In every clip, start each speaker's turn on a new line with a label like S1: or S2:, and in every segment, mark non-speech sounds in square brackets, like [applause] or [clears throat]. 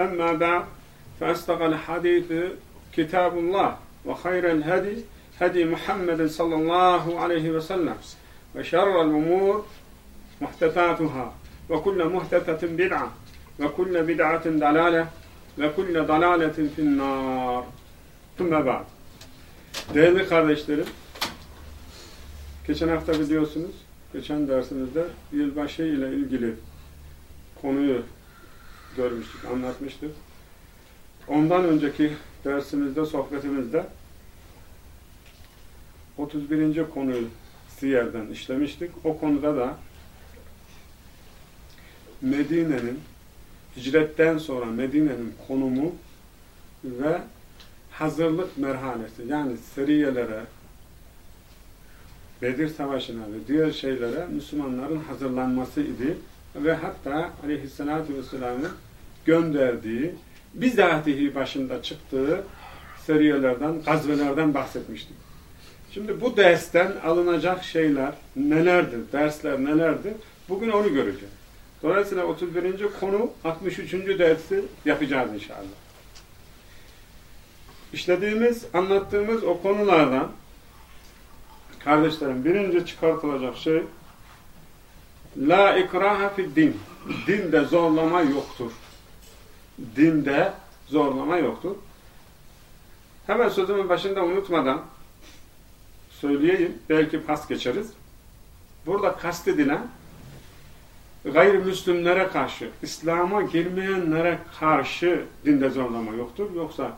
S1: أما بعد فأصدق الحديث كتاب الله وخير الهدي هدي محمد صلى الله عليه وسلم وشر الأمور محدثاتها وكل محدثة بدعة وكل بدعة ضلالة وكل ضلالة في النار ثم بعد Değerli kardeşlerim, geçen hafta biliyorsunuz, geçen dersimizde yılbaşı ile ilgili konuyu görmüştük, anlatmıştık. Ondan önceki dersimizde, sohbetimizde 31. konuyu Siyer'den işlemiştik. O konuda da Medine'nin hicretten sonra Medine'nin konumu ve hazırlık merhalesi yani seriyelere, Bedir Savaşı'na ve diğer şeylere Müslümanların hazırlanması idi ve hatta aleyhissalatü vesselamın gönderdiği bizatihi başında çıktığı seriyelerden, gazvelerden bahsetmiştik. Şimdi bu dersten alınacak şeyler nelerdir, dersler nelerdir? Bugün onu göreceğiz. Dolayısıyla 31. konu 63. dersi yapacağız inşallah. İşlediğimiz, anlattığımız o konulardan kardeşlerim birinci çıkartılacak şey La ikraha fid din. Dinde zorlama yoktur. Dinde zorlama yoktur. Hemen sözümün başında unutmadan söyleyeyim. Belki pas geçeriz. Burada kastedilen gayrimüslimlere karşı, İslam'a girmeyenlere karşı dinde zorlama yoktur. Yoksa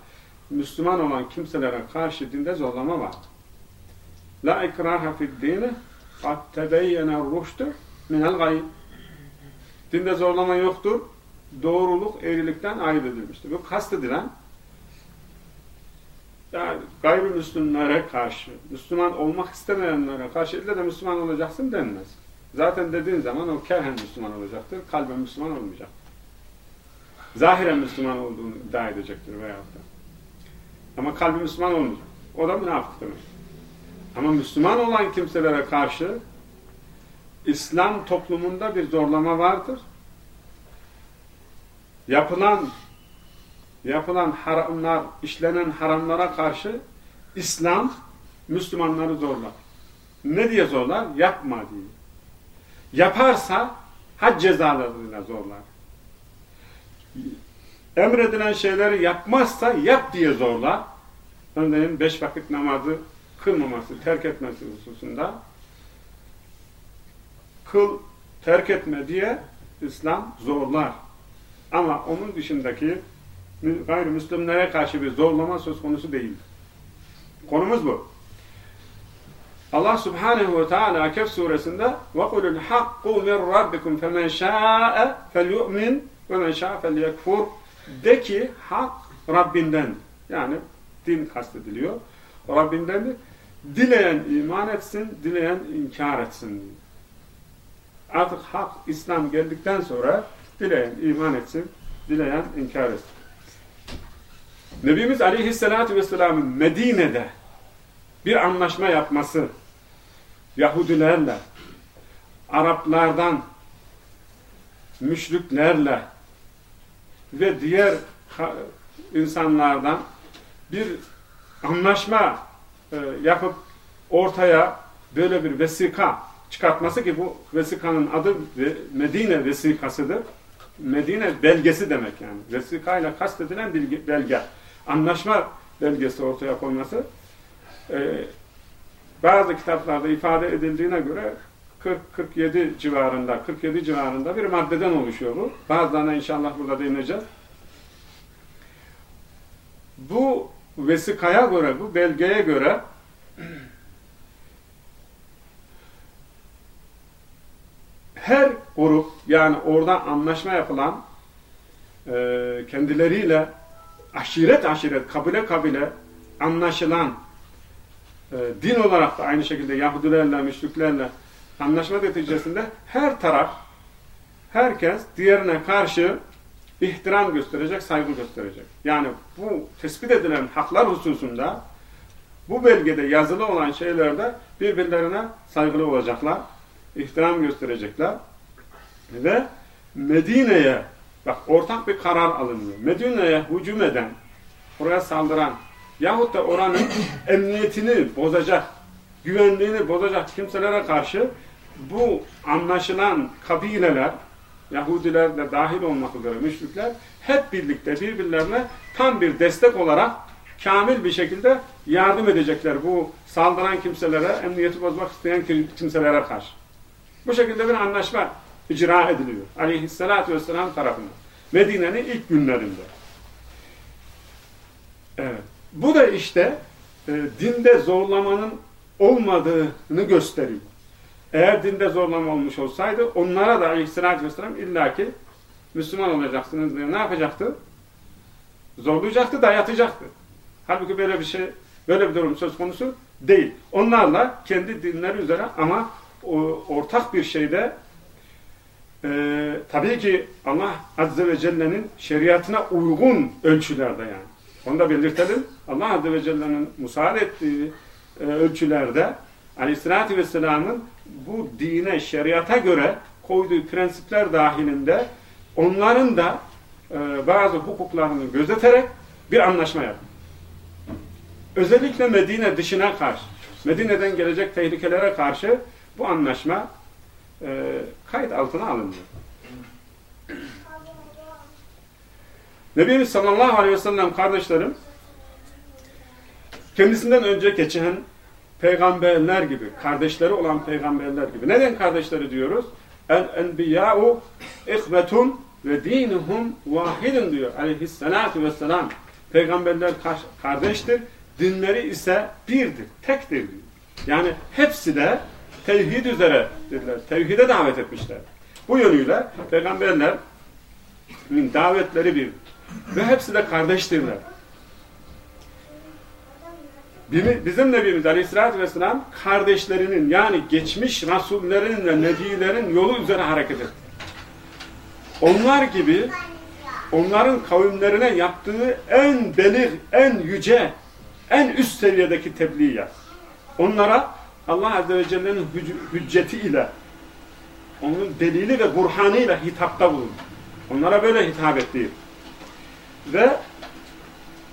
S1: Müslüman olan kimselere karşı dinde zorlama var. La ikraha fid dini kad tebeyyene rüştü minel gayb. Dinde zorlama yoktur. Doğruluk eğrilikten ayırt edilmiştir. Bu kastedilen yani gayrimüslimlere karşı, Müslüman olmak istemeyenlere karşı ille de Müslüman olacaksın denmez. Zaten dediğin zaman o kerhen Müslüman olacaktır, kalben Müslüman olmayacak. Zahiren Müslüman olduğunu iddia edecektir veyahut da. Ama kalbi Müslüman olmayacak. O da münafık demek. Ama Müslüman olan kimselere karşı İslam toplumunda bir zorlama vardır. Yapılan yapılan haramlar, işlenen haramlara karşı İslam Müslümanları zorlar. Ne diye zorlar? Yapma diye. Yaparsa had cezalarıyla zorlar. Emredilen şeyleri yapmazsa yap diye zorlar. Örneğin beş vakit namazı kılmaması, terk etmesi hususunda kıl, terk etme diye İslam zorlar. Ama onun dışındaki gayrimüslimlere karşı bir zorlama söz konusu değil. Konumuz bu. Allah Subhanahu ve Teala Kehf suresinde وَقُلُ الْحَقُّ مِنْ رَبِّكُمْ فَمَنْ شَاءَ فَلْيُؤْمِنْ وَمَنْ شَاءَ فَلْيَكْفُرْ De ki hak Rabbinden. Yani din kastediliyor. Rabbinden dileyen iman etsin, dileyen inkar etsin diyor. Artık hak, İslam geldikten sonra dileyen iman etsin, dileyen inkar etsin. Nebimiz Aleyhisselatü Vesselam'ın Medine'de bir anlaşma yapması Yahudilerle, Araplardan, müşriklerle ve diğer insanlardan bir anlaşma e, yapıp ortaya böyle bir vesika çıkartması ki bu vesikanın adı Medine vesikasıdır. Medine belgesi demek yani. Vesikayla kastedilen bilgi, belge. Anlaşma belgesi ortaya koyması. Ee, bazı kitaplarda ifade edildiğine göre 40-47 civarında, 47 civarında bir maddeden oluşuyor bu. Bazılarına inşallah burada değineceğiz. Bu vesikaya göre, bu belgeye göre her grup yani orada anlaşma yapılan e, kendileriyle aşiret aşiret, kabile kabile anlaşılan e, din olarak da aynı şekilde Yahudilerle, müşriklerle anlaşma neticesinde her taraf herkes diğerine karşı ihtiram gösterecek, saygı gösterecek. Yani bu tespit edilen haklar hususunda bu belgede yazılı olan şeylerde birbirlerine saygılı olacaklar, ihtiram gösterecekler ve Medine'ye bak ortak bir karar alınıyor. Medine'ye hücum eden, oraya saldıran yahut da oranın [coughs] emniyetini bozacak, güvenliğini bozacak kimselere karşı bu anlaşılan kabileler, Yahudiler de dahil olmak üzere müşrikler hep birlikte birbirlerine tam bir destek olarak kamil bir şekilde yardım edecekler bu saldıran kimselere, emniyeti bozmak isteyen kimselere karşı. Bu şekilde bir anlaşma icra ediliyor. Aleyhisselatü vesselam tarafından. Medine'nin ilk günlerinde. Evet. Bu da işte e, dinde zorlamanın olmadığını gösteriyor. Eğer dinde zorlama olmuş olsaydı onlara da aleyhissalatü vesselam illaki Müslüman olacaksınız diye ne yapacaktı? Zorlayacaktı, dayatacaktı. Halbuki böyle bir şey, böyle bir durum söz konusu değil. Onlarla kendi dinleri üzere ama ortak bir şeyde e, tabii ki Allah Azze ve Celle'nin şeriatına uygun ölçülerde yani. Onu da belirtelim. Allah Azze ve Celle'nin müsaade ettiği e, ölçülerde Aleyhisselatü Vesselam'ın bu dine, şeriata göre koyduğu prensipler dahilinde onların da e, bazı hukuklarını gözeterek bir anlaşma yapın. Özellikle Medine dışına karşı, Medine'den gelecek tehlikelere karşı bu anlaşma e, kayıt altına alındı. Nebimiz sallallahu aleyhi ve sellem kardeşlerim kendisinden önce geçen peygamberler gibi, kardeşleri olan peygamberler gibi. Neden kardeşleri diyoruz? El enbiya'u ihbetun ve dinuhum vahidun diyor aleyhissalatu vesselam. Peygamberler kardeştir, dinleri ise birdir, tektir diyor. Yani hepsi de tevhid üzere dediler. Tevhide davet etmişler. Bu yönüyle peygamberlerin davetleri bir. Ve hepsi de kardeştirler. Bizim Nebimiz Aleyhisselatü Vesselam kardeşlerinin yani geçmiş Rasullerin ve Nebilerin yolu üzere hareket etti. Onlar gibi onların kavimlerine yaptığı en belir, en yüce, en üst seviyedeki tebliğ yap. Onlara Allah Azze ve Celle'nin hücceti ile onun delili ve burhanıyla hitapta bulun. Onlara böyle hitap etti. Ve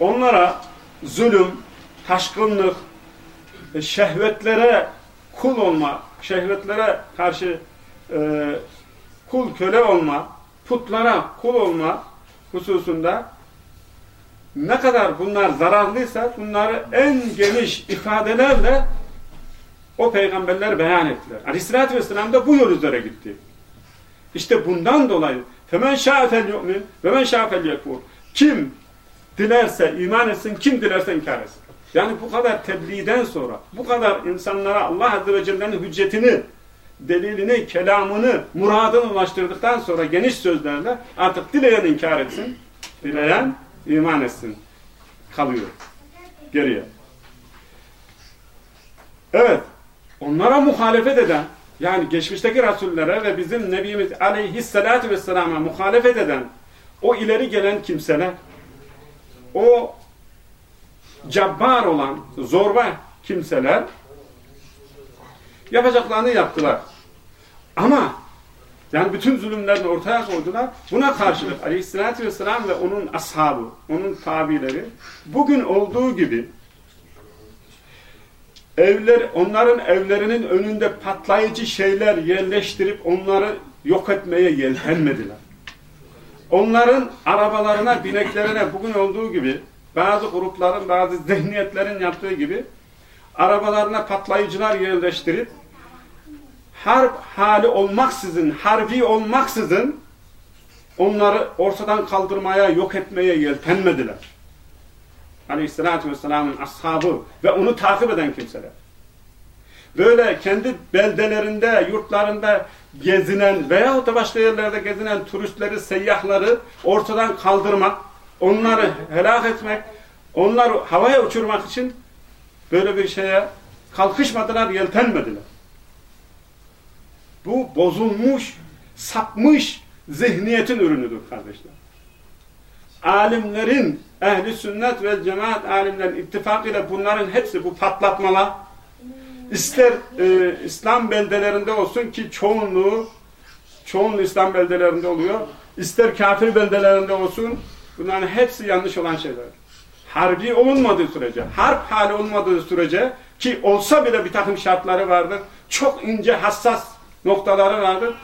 S1: onlara zulüm, taşkınlık, e, şehvetlere kul olma, şehvetlere karşı e, kul köle olma, putlara kul olma hususunda ne kadar bunlar zararlıysa bunları en geniş ifadelerle o peygamberler beyan ettiler. Aleyhissalatü vesselam da bu yol üzere gitti. İşte bundan dolayı femen şa'fel yu'min ve men şa'fel yekfur. Kim dilerse iman etsin, kim dilerse inkar etsin. Yani bu kadar tebliğden sonra, bu kadar insanlara Allah Azze ve Celle'nin hüccetini, delilini, kelamını, muradını ulaştırdıktan sonra geniş sözlerle artık dileyen inkar etsin, dileyen iman etsin. Kalıyor. Geriye. Evet. Onlara muhalefet eden, yani geçmişteki rasullere ve bizim Nebimiz aleyhissalatu vesselama muhalefet eden o ileri gelen kimseler, o cabbar olan zorba kimseler yapacaklarını yaptılar. Ama yani bütün zulümlerini ortaya koydular. Buna karşılık aleyhissalatü vesselam ve onun ashabı, onun tabileri bugün olduğu gibi evler, onların evlerinin önünde patlayıcı şeyler yerleştirip onları yok etmeye yeltenmediler. onların arabalarına, bineklerine bugün olduğu gibi bazı grupların, bazı zihniyetlerin yaptığı gibi arabalarına patlayıcılar yerleştirip harp hali olmaksızın, harbi olmaksızın onları ortadan kaldırmaya, yok etmeye yeltenmediler. Aleyhisselatü Vesselam'ın ashabı ve onu takip eden kimseler. Böyle kendi beldelerinde, yurtlarında gezinen veya da başka yerlerde gezinen turistleri, seyyahları ortadan kaldırmak, onları helak etmek, onları havaya uçurmak için böyle bir şeye kalkışmadılar, yeltenmediler. Bu bozulmuş, sapmış zihniyetin ürünüdür kardeşler. Alimlerin, ehli sünnet ve cemaat alimlerin ittifakıyla bunların hepsi bu patlatmalar ister e, İslam beldelerinde olsun ki çoğunluğu çoğunluğu İslam beldelerinde oluyor. ister kafir beldelerinde olsun bunların hepsi yanlış olan şeyler. Harbi olunmadığı sürece, harp hali olmadığı sürece ki olsa bile bir takım şartları vardır. Çok ince, hassas noktaları vardır.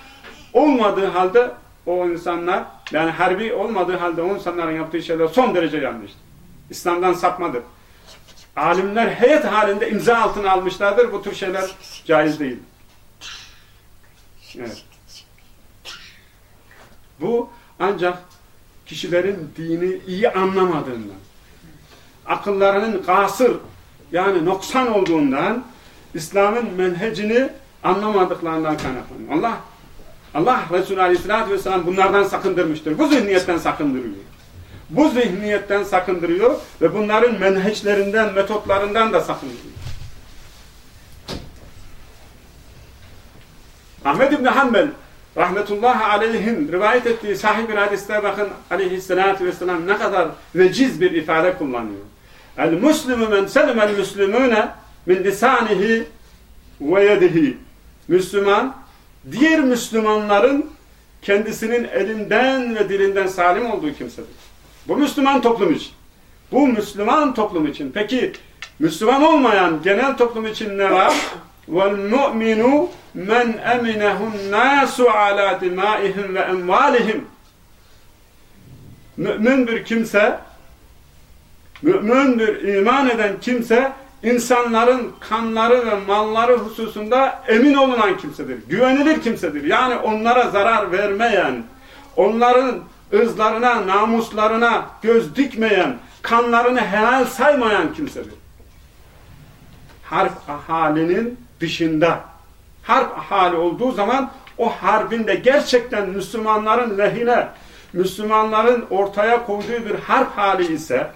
S1: Olmadığı halde o insanlar, yani harbi olmadığı halde o insanların yaptığı şeyler son derece yanlıştır. İslam'dan sapmadır. Alimler heyet halinde imza altına almışlardır. Bu tür şeyler caiz değil. Evet. Bu ancak kişilerin dini iyi anlamadığından, akıllarının kasır yani noksan olduğundan, İslam'ın menhecini anlamadıklarından kaynaklanıyor. Allah Allah Resulü Aleyhisselatü Vesselam bunlardan sakındırmıştır. Bu zihniyetten sakındırıyor. Bu zihniyetten sakındırıyor ve bunların menheçlerinden, metotlarından da sakındırıyor. Ahmed İbni Hanbel rahmetullahi aleyhin rivayet ettiği sahih bir hadiste bakın aleyhissalatü vesselam ne kadar veciz bir ifade kullanıyor. El muslimu men selimel müslümüne min lisanihi ve yedihi. Müslüman diğer Müslümanların kendisinin elinden ve dilinden salim olduğu kimsedir. Bu Müslüman toplum için. Bu Müslüman toplum için. Peki Müslüman olmayan genel toplum için ne var? وَالْمُؤْمِنُ مَنْ اَمِنَهُ النَّاسُ عَلَى دِمَائِهِمْ وَاَنْوَالِهِمْ Mümin bir kimse, mümin bir iman eden kimse, insanların kanları ve malları hususunda emin olunan kimsedir. Güvenilir kimsedir. Yani onlara zarar vermeyen, onların ırzlarına, namuslarına göz dikmeyen, kanlarını helal saymayan kimsedir. Harp halinin dışında. Harp hali olduğu zaman o harbinde gerçekten Müslümanların lehine, Müslümanların ortaya koyduğu bir harp hali ise,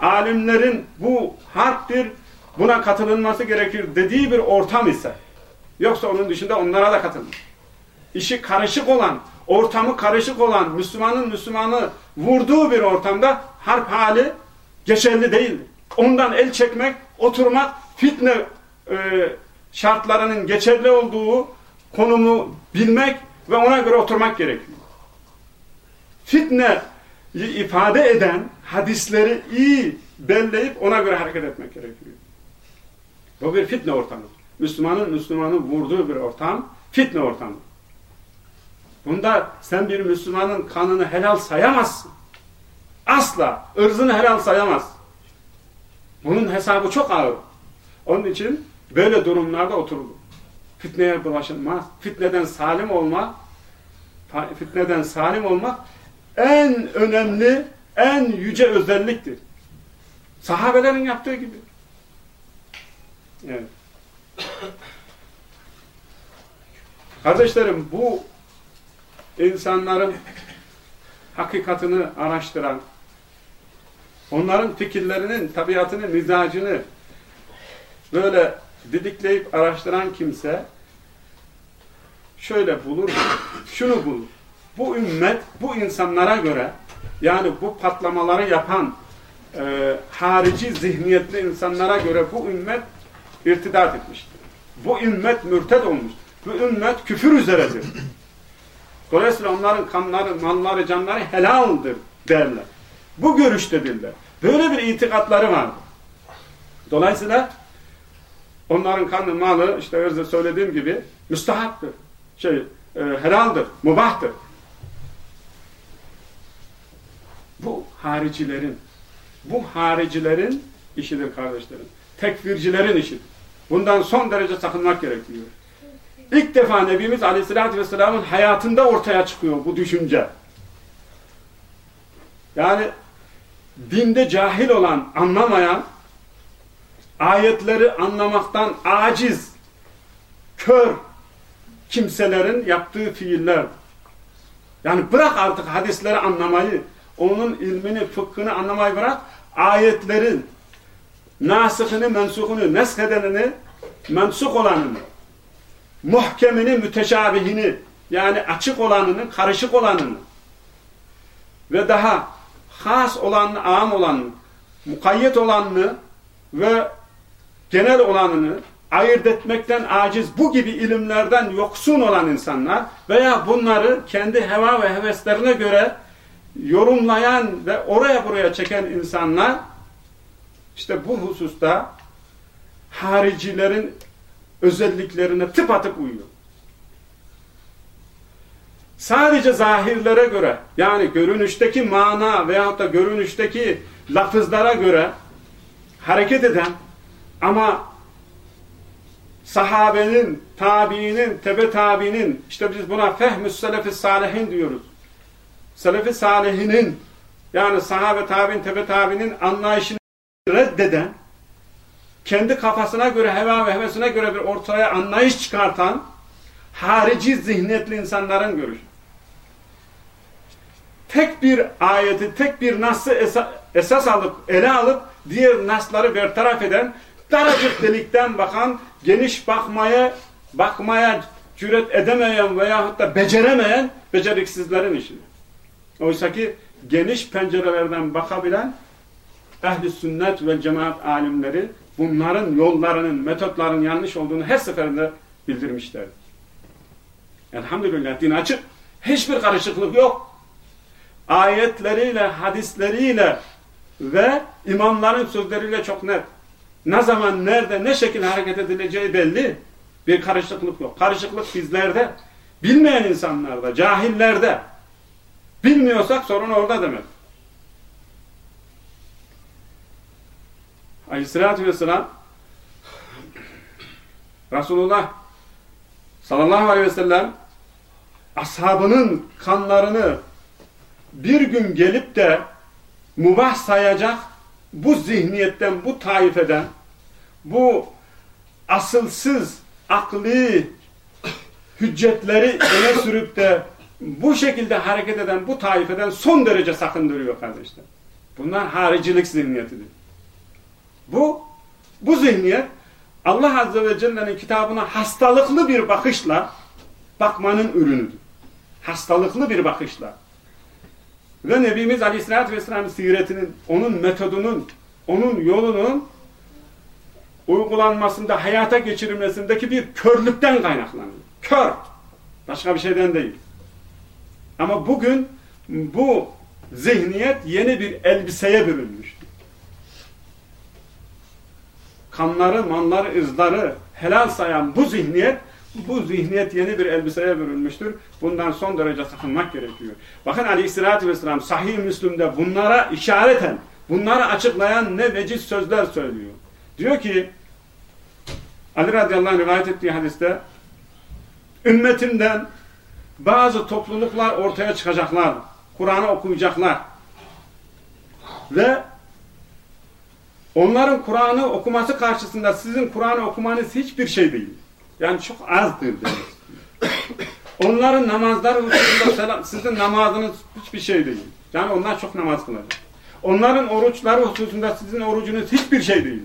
S1: alimlerin bu harptir, buna katılınması gerekir dediği bir ortam ise, yoksa onun dışında onlara da katılır. İşi karışık olan, ortamı karışık olan Müslümanın Müslümanı vurduğu bir ortamda harp hali geçerli değildir. Ondan el çekmek, oturmak, fitne e, şartlarının geçerli olduğu konumu bilmek ve ona göre oturmak gerekiyor. Fitne ifade eden hadisleri iyi belleyip ona göre hareket etmek gerekiyor. Bu bir fitne ortamı. Müslümanın Müslümanı vurduğu bir ortam, fitne ortamı. Bunda sen bir Müslümanın kanını helal sayamazsın. Asla ırzını helal sayamaz. Bunun hesabı çok ağır. Onun için böyle durumlarda oturulur. Fitneye bulaşılmaz. Fitneden salim olmak fitneden salim olmak en önemli, en yüce özelliktir. Sahabelerin yaptığı gibi. Evet. Kardeşlerim bu insanların hakikatını araştıran, onların fikirlerinin, tabiatını, mizacını böyle didikleyip araştıran kimse şöyle bulur, şunu bulur. Bu ümmet, bu insanlara göre yani bu patlamaları yapan e, harici zihniyetli insanlara göre bu ümmet irtidat etmiştir. Bu ümmet mürted olmuş. Bu ümmet küfür üzeredir. Dolayısıyla onların kanları, malları, canları helaldir derler. Bu görüştedirler. Böyle bir itikatları var. Dolayısıyla onların kanı, malı işte önce söylediğim gibi müstahaptır. Şey, e, helaldir, mubahtır. Bu haricilerin, bu haricilerin işidir kardeşlerim. Tekfircilerin işidir. Bundan son derece sakınmak gerekiyor. İlk defa Nebimiz Aleyhisselatü Vesselam'ın hayatında ortaya çıkıyor bu düşünce. Yani dinde cahil olan, anlamayan, ayetleri anlamaktan aciz, kör kimselerin yaptığı fiiller. Yani bırak artık hadisleri anlamayı, onun ilmini, fıkhını anlamayı bırak, ayetlerin nasıhını, mensukunu, neshedenini, mensuk olanını, muhkemini, müteşabihini, yani açık olanını, karışık olanını ve daha has olanını, am olanını, mukayyet olanını ve genel olanını ayırt etmekten aciz bu gibi ilimlerden yoksun olan insanlar veya bunları kendi heva ve heveslerine göre yorumlayan ve oraya buraya çeken insanlar işte bu hususta haricilerin özelliklerine tıpatıp uyuyor. Sadece zahirlere göre yani görünüşteki mana veyahut da görünüşteki lafızlara göre hareket eden ama sahabenin, tabiinin, tebe tabiinin işte biz buna fehmü selefi salihin diyoruz. Selefi salihinin yani sahabe tabi'in, tebe tabi'nin anlayışını reddeden kendi kafasına göre, heva ve hevesine göre bir ortaya anlayış çıkartan harici zihniyetli insanların görüşü. Tek bir ayeti, tek bir nasıl esa esas alıp, ele alıp diğer nasları bertaraf eden, daracık delikten bakan, geniş bakmaya bakmaya cüret edemeyen veyahut da beceremeyen beceriksizlerin işi. Oysa ki geniş pencerelerden bakabilen ehli sünnet ve cemaat alimleri bunların yollarının, metotlarının yanlış olduğunu her seferinde bildirmişler. Elhamdülillah din açık. Hiçbir karışıklık yok. Ayetleriyle, hadisleriyle ve imamların sözleriyle çok net. Ne zaman, nerede, ne şekilde hareket edileceği belli. Bir karışıklık yok. Karışıklık bizlerde. Bilmeyen insanlarda, cahillerde. Bilmiyorsak sorun orada demek. Aleyhissalatü vesselam Resulullah sallallahu aleyhi ve sellem ashabının kanlarını bir gün gelip de mubah sayacak bu zihniyetten, bu taifeden, bu asılsız, akli hüccetleri öne sürüp de bu şekilde hareket eden bu taifeden son derece sakındırıyor kardeşler. Bunlar haricilik zihniyetidir. Bu, bu zihniyet Allah Azze ve Celle'nin kitabına hastalıklı bir bakışla bakmanın ürünüdür. Hastalıklı bir bakışla. Ve Nebimiz Aleyhisselatü Vesselam'ın siretinin, onun metodunun, onun yolunun uygulanmasında, hayata geçirilmesindeki bir körlükten kaynaklanıyor. Kör. Başka bir şeyden değil. Ama bugün bu zihniyet yeni bir elbiseye bürünmüş. Kanları, manları, ızları helal sayan bu zihniyet bu zihniyet yeni bir elbiseye bürünmüştür. Bundan son derece sakınmak gerekiyor. Bakın aleyhissalatü vesselam sahih Müslüm'de bunlara işareten, bunları açıklayan ne veciz sözler söylüyor. Diyor ki Ali radıyallahu anh rivayet ettiği hadiste ümmetimden bazı topluluklar ortaya çıkacaklar. Kur'an'ı okuyacaklar. Ve onların Kur'an'ı okuması karşısında sizin Kur'an'ı okumanız hiçbir şey değil. Yani çok azdır demek. Onların namazları hususunda sizin namazınız hiçbir şey değil. Yani onlar çok namaz kılacak. Onların oruçları hususunda sizin orucunuz hiçbir şey değil.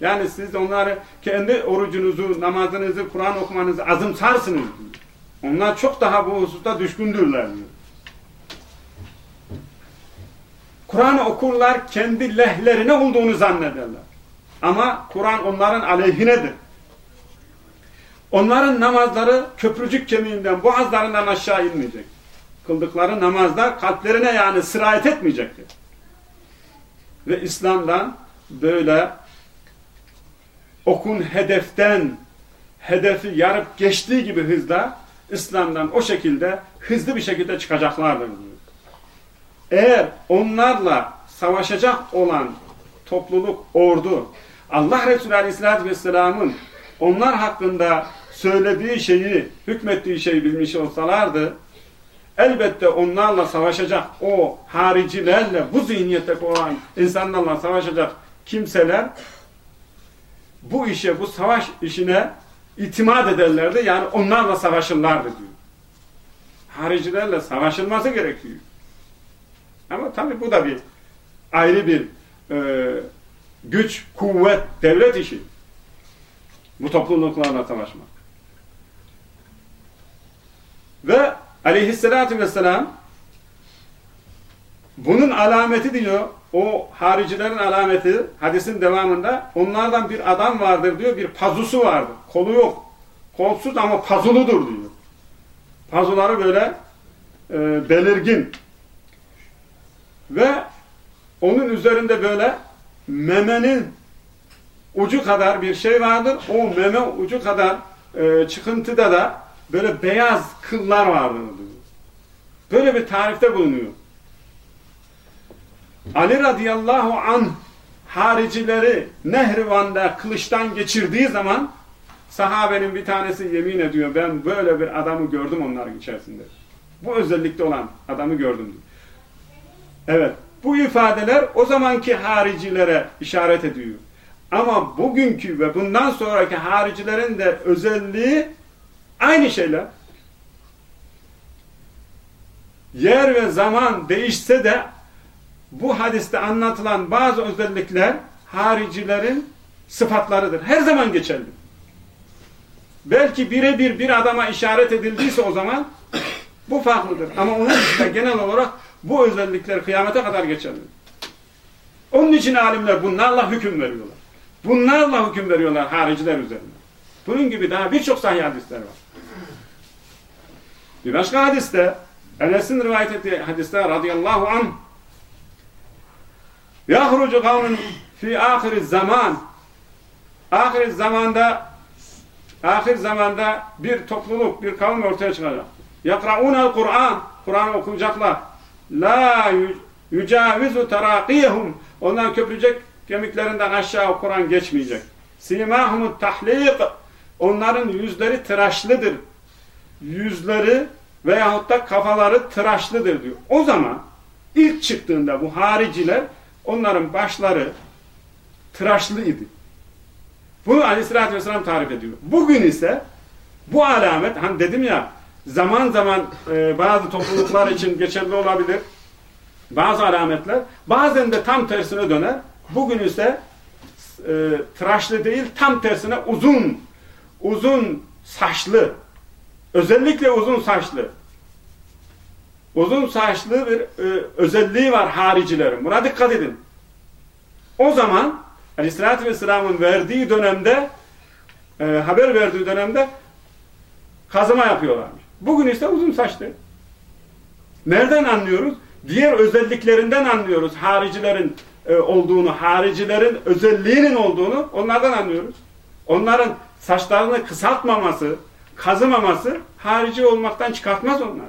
S1: Yani siz onları kendi orucunuzu, namazınızı, Kur'an okumanızı azımsarsınız. Onlar çok daha bu hususta düşkündürler. Kur'an okurlar kendi lehlerine olduğunu zannederler. Ama Kur'an onların aleyhinedir. Onların namazları köprücük kemiğinden, boğazlarından aşağı inmeyecek. Kıldıkları namazlar kalplerine yani sirayet etmeyecektir. Ve İslam'dan böyle okun hedeften, hedefi yarıp geçtiği gibi hızda İslam'dan o şekilde hızlı bir şekilde çıkacaklardır diyor. Eğer onlarla savaşacak olan topluluk, ordu Allah Resulü Aleyhisselatü Vesselam'ın onlar hakkında söylediği şeyi, hükmettiği şeyi bilmiş olsalardı elbette onlarla savaşacak o haricilerle bu zihniyette olan insanlarla savaşacak kimseler bu işe, bu savaş işine itimat ederlerdi. Yani onlarla savaşırlardı diyor. Haricilerle savaşılması gerekiyor. Ama tabii bu da bir ayrı bir e, güç, kuvvet, devlet işi. Bu topluluklarla savaşmak. Ve aleyhissalatü vesselam bunun alameti diyor, o haricilerin alameti hadisin devamında onlardan bir adam vardır diyor, bir pazusu vardır. Kolu yok. Kolsuz ama pazuludur diyor. Pazuları böyle e, belirgin. Ve onun üzerinde böyle memenin ucu kadar bir şey vardır. O meme ucu kadar e, çıkıntıda da böyle beyaz kıllar vardır. Böyle bir tarifte bulunuyor. Ali radıyallahu an haricileri Nehrivan'da kılıçtan geçirdiği zaman sahabenin bir tanesi yemin ediyor ben böyle bir adamı gördüm onların içerisinde. Bu özellikte olan adamı gördüm diyor. Evet bu ifadeler o zamanki haricilere işaret ediyor. Ama bugünkü ve bundan sonraki haricilerin de özelliği aynı şeyler. Yer ve zaman değişse de bu hadiste anlatılan bazı özellikler haricilerin sıfatlarıdır. Her zaman geçerli. Belki birebir bir adama işaret edildiyse o zaman bu farklıdır. Ama onun dışında genel olarak bu özellikler kıyamete kadar geçerli. Onun için alimler bunlarla hüküm veriyorlar. Bunlarla hüküm veriyorlar hariciler üzerinde. Bunun gibi daha birçok sahih hadisler var. Bir başka hadiste Enes'in rivayet ettiği hadiste radıyallahu anh yahrucu kavmin fi ahir zaman ahir zamanda ahir zamanda bir topluluk, bir kavim ortaya çıkacak. Yakraunel Kur'an Kur'an okuyacaklar. La yücavizu terakiyehum ondan köprücek kemiklerinden aşağı Kur'an geçmeyecek. Simahumut tahlik onların yüzleri tıraşlıdır. Yüzleri veyahut da kafaları tıraşlıdır diyor. O zaman ilk çıktığında bu hariciler onların başları tıraşlıydı. Bunu aleyhissalatü vesselam tarif ediyor. Bugün ise bu alamet, hani dedim ya zaman zaman e, bazı topluluklar için geçerli olabilir. Bazı alametler bazen de tam tersine döner. Bugün ise e, tıraşlı değil tam tersine uzun uzun saçlı özellikle uzun saçlı uzun saçlı bir e, özelliği var haricilerin. Buna dikkat edin. O zaman Aleyhisselatü Vesselam'ın verdiği dönemde e, haber verdiği dönemde kazıma yapıyorlarmış. Bugün ise uzun saçlı. Nereden anlıyoruz? Diğer özelliklerinden anlıyoruz haricilerin e, olduğunu, haricilerin özelliğinin olduğunu onlardan anlıyoruz. Onların saçlarını kısaltmaması, kazımaması harici olmaktan çıkartmaz onlar.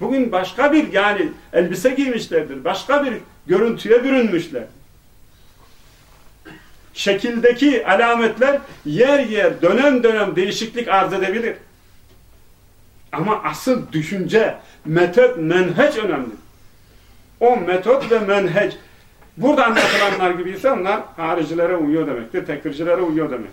S1: Bugün başka bir yani elbise giymişlerdir. Başka bir görüntüye bürünmüşler. Şekildeki alametler yer yer dönem dönem değişiklik arz edebilir. Ama asıl düşünce, metot, menheç önemli. O metot ve menheç burada anlatılanlar gibi ise onlar haricilere uyuyor demektir, tekfircilere uyuyor demek.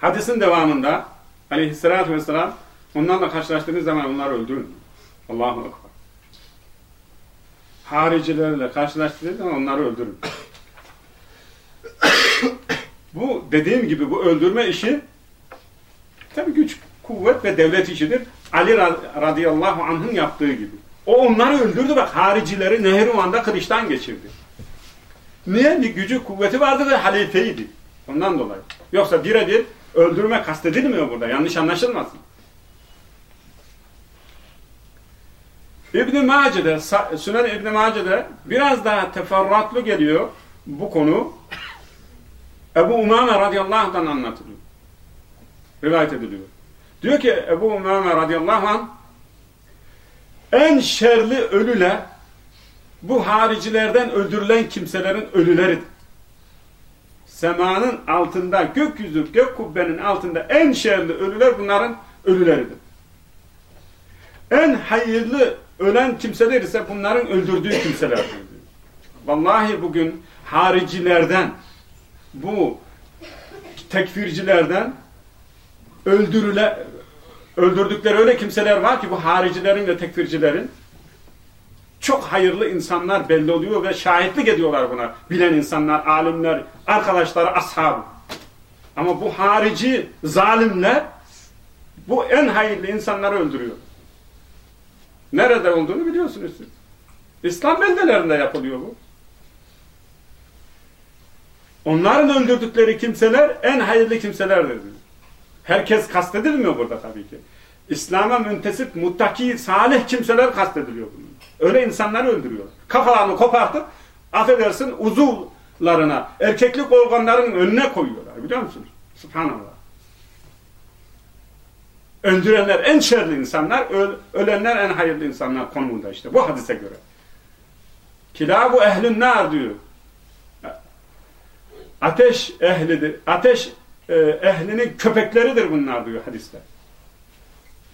S1: Hadisin devamında aleyhissalatü vesselam onlarla karşılaştığınız zaman onları öldürün. Allahu Ekber. Haricilerle karşılaştığınız zaman onları öldürün. [coughs] bu dediğim gibi bu öldürme işi tabii güç, kuvvet ve devlet işidir. Ali radıyallahu anh'ın yaptığı gibi. O onları öldürdü bak haricileri Nehruvan'da kılıçtan geçirdi. Niye? Bir gücü, kuvveti vardı ve halifeydi. Ondan dolayı. Yoksa birebir öldürme kastedilmiyor burada. Yanlış anlaşılmasın. İbn-i Mace'de, Sünen İbn-i Mace'de biraz daha teferruatlı geliyor bu konu. Ebu Umame radıyallahu anh'dan anlatılıyor. rivayet ediliyor. Diyor ki Ebu Umame radıyallahu anh en şerli ölüler bu haricilerden öldürülen kimselerin ölüleridir. Semanın altında, gökyüzü, gök kubbenin altında en şerli ölüler bunların ölüleridir. En hayırlı ölen kimseler ise bunların öldürdüğü kimselerdir. Vallahi bugün haricilerden, bu tekfircilerden öldürüle, öldürdükleri öyle kimseler var ki bu haricilerin ve tekfircilerin çok hayırlı insanlar belli oluyor ve şahitlik ediyorlar buna. Bilen insanlar, alimler, arkadaşları, ashabı. Ama bu harici zalimler bu en hayırlı insanları öldürüyor. Nerede olduğunu biliyorsunuz siz. İslam beldelerinde yapılıyor bu. Onların öldürdükleri kimseler en hayırlı kimselerdir. Herkes kastedilmiyor burada tabii ki. İslam'a müntesip, muttaki, salih kimseler kastediliyor bunun. Öyle insanları öldürüyorlar. Kafalarını kopartıp, affedersin uzuvlarına, erkeklik organlarının önüne koyuyorlar. Biliyor musunuz? Subhanallah. Öldürenler en şerli insanlar, ölenler en hayırlı insanlar konumunda işte. Bu hadise göre. Kilabu ehlün nar diyor. Ateş ehlidir. Ateş e, ehlinin köpekleridir bunlar diyor hadiste.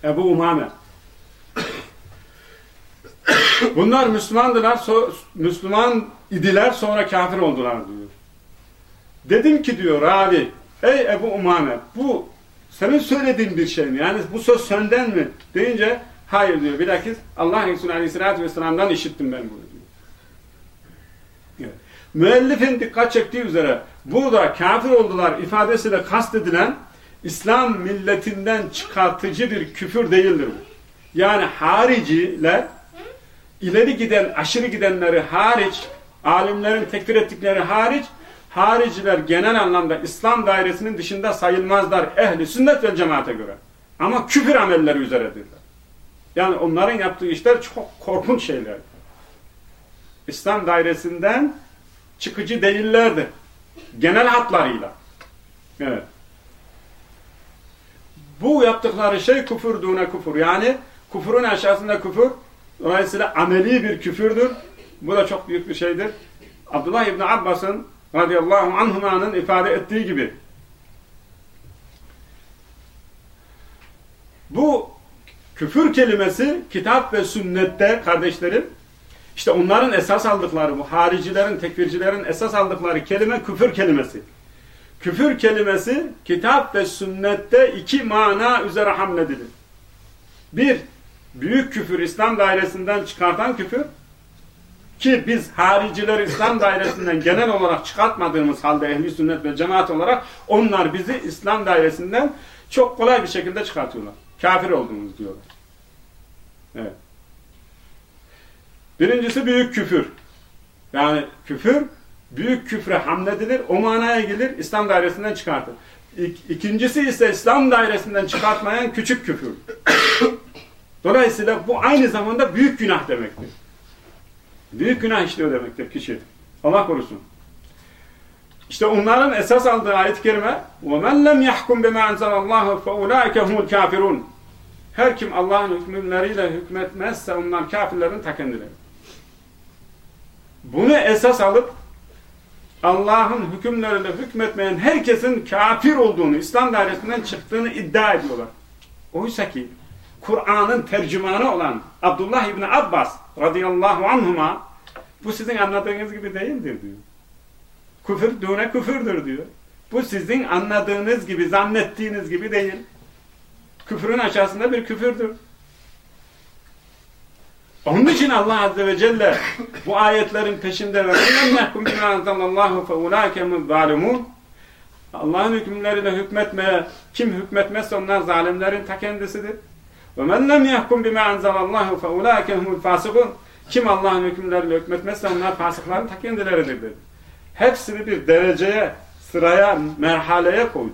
S1: Ebu Umame. Bunlar Müslümandılar, so Müslüman idiler sonra kafir oldular diyor. Dedim ki diyor abi, ey Ebu Umame bu senin söylediğin bir şey mi? Yani bu söz senden mi? Deyince hayır diyor. Bilakis Allah Resulü Aleyhisselatü Vesselam'dan işittim ben bunu diyor. Evet. Müellifin dikkat çektiği üzere burada kafir oldular ifadesiyle kastedilen İslam milletinden çıkartıcı bir küfür değildir. Yani hariciler ileri giden, aşırı gidenleri hariç, alimlerin tekfir ettikleri hariç, hariciler genel anlamda İslam dairesinin dışında sayılmazlar ehli sünnet ve cemaate göre. Ama küfür amelleri üzeredirler. Yani onların yaptığı işler çok korkunç şeyler. İslam dairesinden çıkıcı değillerdi. Genel hatlarıyla. Evet. Bu yaptıkları şey küfürdüğüne küfür. Yani küfürün aşağısında küfür. Dolayısıyla ameli bir küfürdür. Bu da çok büyük bir şeydir. Abdullah İbni Abbas'ın radıyallahu anhumanın ifade ettiği gibi bu küfür kelimesi kitap ve sünnette kardeşlerim işte onların esas aldıkları bu haricilerin, tekfircilerin esas aldıkları kelime küfür kelimesi. Küfür kelimesi kitap ve sünnette iki mana üzere hamledilir. Bir, büyük küfür İslam dairesinden çıkartan küfür ki biz hariciler İslam [laughs] dairesinden genel olarak çıkartmadığımız halde ehli sünnet ve cemaat olarak onlar bizi İslam dairesinden çok kolay bir şekilde çıkartıyorlar. Kafir olduğumuz diyorlar. Evet. Birincisi büyük küfür. Yani küfür büyük küfre hamledilir, o manaya gelir, İslam dairesinden çıkartır. İkincisi ise İslam dairesinden çıkartmayan küçük küfür. [coughs] Dolayısıyla bu aynı zamanda büyük günah demektir. Büyük günah işliyor demektir kişi. Allah korusun. İşte onların esas aldığı ayet-i kerime وَمَنْ لَمْ يَحْكُمْ بِمَا أَنْزَلَ اللّٰهُ فَاُولَٰئِكَ هُمُ الْكَافِرُونَ Her kim Allah'ın hükümleriyle hükmetmezse onlar kafirlerin ta kendileri. Bunu esas alıp Allah'ın hükümleriyle hükmetmeyen herkesin kafir olduğunu, İslam dairesinden çıktığını iddia ediyorlar. Oysa ki Kur'an'ın tercümanı olan Abdullah İbni Abbas radıyallahu anhuma bu sizin anladığınız gibi değildir diyor. Küfür düğüne küfürdür diyor. Bu sizin anladığınız gibi, zannettiğiniz gibi değil. Küfürün aşağısında bir küfürdür. Onun için Allah Azze ve Celle bu ayetlerin peşinde ve Allah'ın hükümleriyle hükmetmeye kim hükmetmezse onlar zalimlerin ta kendisidir. وَمَنْ لَمْ يَحْكُمْ بِمَا أَنْزَلَ اللّٰهُ فَاُولَٰئِكَ هُمُ الْفَاسِقُونَ Kim Allah'ın hükümleriyle hükmetmezse onlar fasıkların ta kendileridir dedi. Hepsini bir dereceye, sıraya, merhaleye koydu.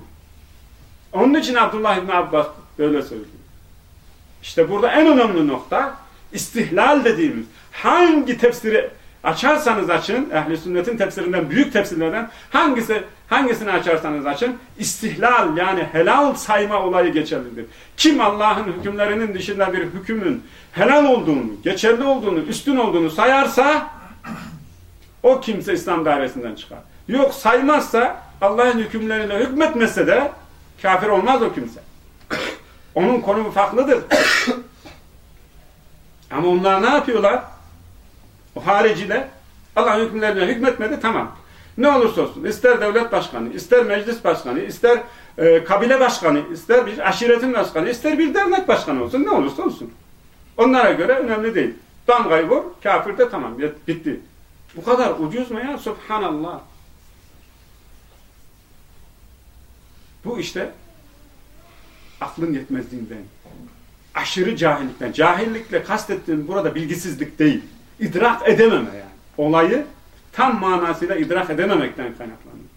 S1: Onun için Abdullah İbni Abbas böyle söylüyor. İşte burada en önemli nokta istihlal dediğimiz hangi tefsiri açarsanız açın, ehli sünnetin tefsirinden, büyük tefsirlerden hangisi hangisini açarsanız açın, istihlal yani helal sayma olayı geçerlidir. Kim Allah'ın hükümlerinin dışında bir hükümün helal olduğunu, geçerli olduğunu, üstün olduğunu sayarsa o kimse İslam dairesinden çıkar. Yok saymazsa Allah'ın hükümlerine hükmetmese de kafir olmaz o kimse. Onun konumu farklıdır. Ama onlar ne yapıyorlar? O hariciler Allah'ın hükümlerine hükmetmedi tamam. Ne olursa olsun ister devlet başkanı, ister meclis başkanı, ister e, kabile başkanı, ister bir aşiretin başkanı, ister bir dernek başkanı olsun ne olursa olsun. Onlara göre önemli değil. Damgayı vur, kafir de tamam bitti. Bu kadar ucuz mu ya? Subhanallah. Bu işte aklın yetmezliğinden, aşırı cahillikten. Cahillikle kastettiğim burada bilgisizlik değil. İdrak edememe yani. Olayı tam manasıyla idrak edememekten kaynaklanıyor.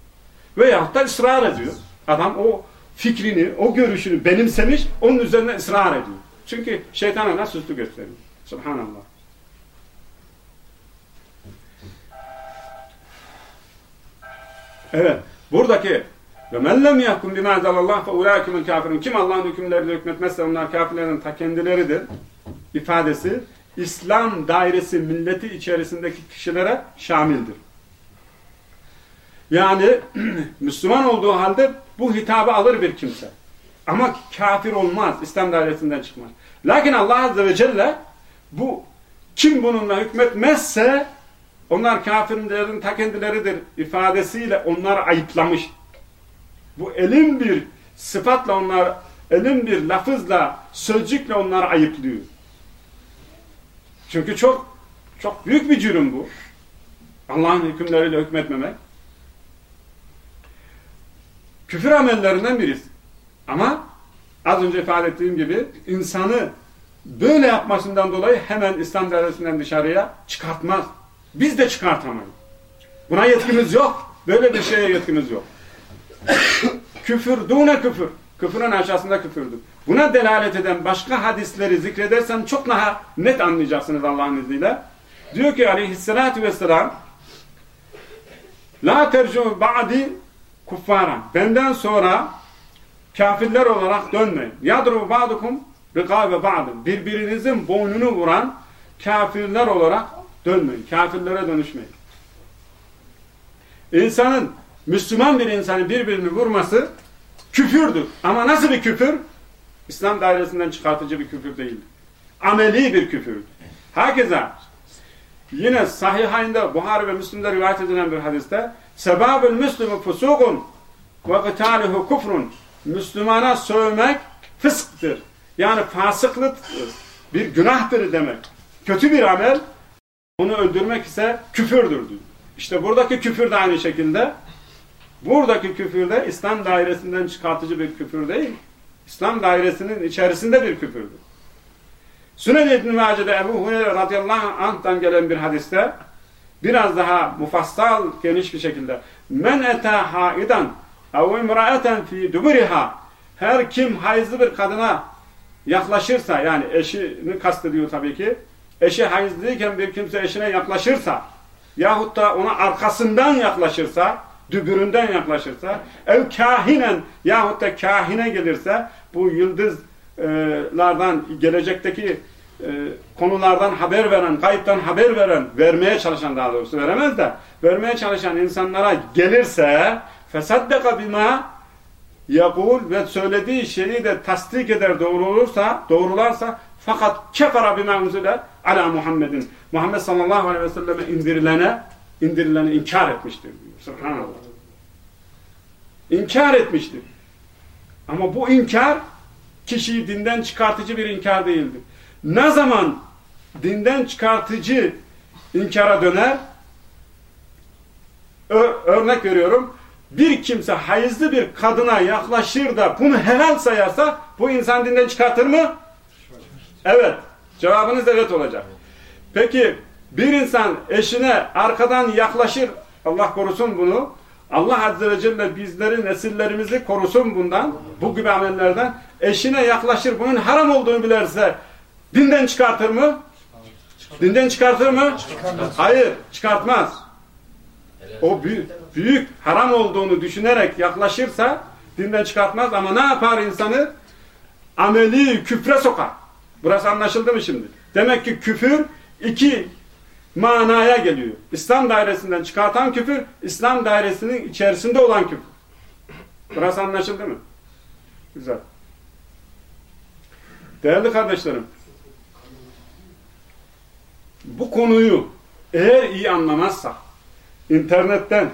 S1: Veyahut da ısrar ediyor. Adam o fikrini, o görüşünü benimsemiş, onun üzerine ısrar ediyor. Çünkü şeytan ona süslü gösteriyor. Subhanallah. Evet. Buradaki ve men lem yahkum bima enzelallah fe ulaikumul kafirun. Kim Allah'ın hükümlerini hükmetmezse onlar kafirlerin ta kendileridir. ifadesi İslam dairesi milleti içerisindeki kişilere şamildir. Yani [clears throat] Müslüman olduğu halde bu hitabı alır bir kimse. Ama kafir olmaz. İslam dairesinden çıkmaz. Lakin Allah Azze ve Celle bu kim bununla hükmetmezse onlar kafirlerin ta kendileridir ifadesiyle onları ayıplamış. Bu elin bir sıfatla onlar, elin bir lafızla, sözcükle onları ayıplıyor. Çünkü çok çok büyük bir cürüm bu. Allah'ın hükümleriyle hükmetmemek. Küfür amellerinden birisi. Ama az önce ifade ettiğim gibi insanı böyle yapmasından dolayı hemen İslam dairesinden dışarıya çıkartmaz. Biz de çıkartamayız. Buna yetkimiz yok. Böyle bir şeye yetkimiz yok. Küfür, dune küfür. Küfürün aşağısında küfürdür. Buna delalet eden başka hadisleri zikredersem çok daha net anlayacaksınız Allah'ın izniyle. Diyor ki aleyhissalatü vesselam La tercû ba'di kuffara. Benden sonra kafirler olarak dönmeyin. Yadru ba'dukum rikabe ba'dın. Birbirinizin boynunu vuran kafirler olarak dönmeyin. Kafirlere dönüşmeyin. İnsanın, Müslüman bir insanın birbirini vurması küfürdür. Ama nasıl bir küfür? İslam dairesinden çıkartıcı bir küfür değil. Ameli bir küfür. Herkese yine sahihayinde Buhari ve Müslim'de rivayet edilen bir hadiste sebabül müslümü fusukun ve gıtaluhu kufrun Müslümana sövmek fısktır. Yani fasıklıktır. Bir günahtır demek. Kötü bir amel onu öldürmek ise küfürdür diyor. İşte buradaki küfür de aynı şekilde buradaki küfür de İslam dairesinden çıkartıcı bir küfür değil. İslam dairesinin içerisinde bir küfürdür. Sünen İbn-i Mace'de Ebu Hureyre radıyallahu anh'tan gelen bir hadiste biraz daha mufassal geniş bir şekilde men eta haidan ev imraeten fi duburiha her kim hayızlı bir kadına yaklaşırsa yani eşini kastediyor tabii ki eşi hayızlıyken bir kimse eşine yaklaşırsa yahut da ona arkasından yaklaşırsa dübüründen yaklaşırsa ev kahinen yahut da kahine gelirse bu yıldızlardan gelecekteki e, konulardan haber veren, kayıptan haber veren, vermeye çalışan daha doğrusu veremez de vermeye çalışan insanlara gelirse fesaddeka bima yakul ve söylediği şeyi de tasdik eder doğru olursa, doğrularsa fakat kefara bima unzile ala Muhammedin. Muhammed sallallahu aleyhi ve selleme indirilene indirileni inkar etmiştir diyor. Subhanallah. İnkar etmiştir. Ama bu inkar kişiyi dinden çıkartıcı bir inkar değildir. Ne zaman dinden çıkartıcı inkara döner? Ö örnek veriyorum. Bir kimse hayızlı bir kadına yaklaşır da bunu helal sayarsa bu insan dinden çıkartır mı? Evet. Cevabınız evet olacak. Peki bir insan eşine arkadan yaklaşır, Allah korusun bunu, Allah Azze ve Celle bizleri, nesillerimizi korusun bundan, bu gibi amellerden. Eşine yaklaşır, bunun haram olduğunu bilirse dinden çıkartır mı? Dinden çıkartır mı? Hayır, çıkartmaz. O büyük, büyük haram olduğunu düşünerek yaklaşırsa dinden çıkartmaz ama ne yapar insanı? Ameli küfre sokar. Burası anlaşıldı mı şimdi? Demek ki küfür iki manaya geliyor. İslam dairesinden çıkartan küfür, İslam dairesinin içerisinde olan küfür. Burası anlaşıldı mı? Güzel. Değerli kardeşlerim, bu konuyu eğer iyi anlamazsak, internetten,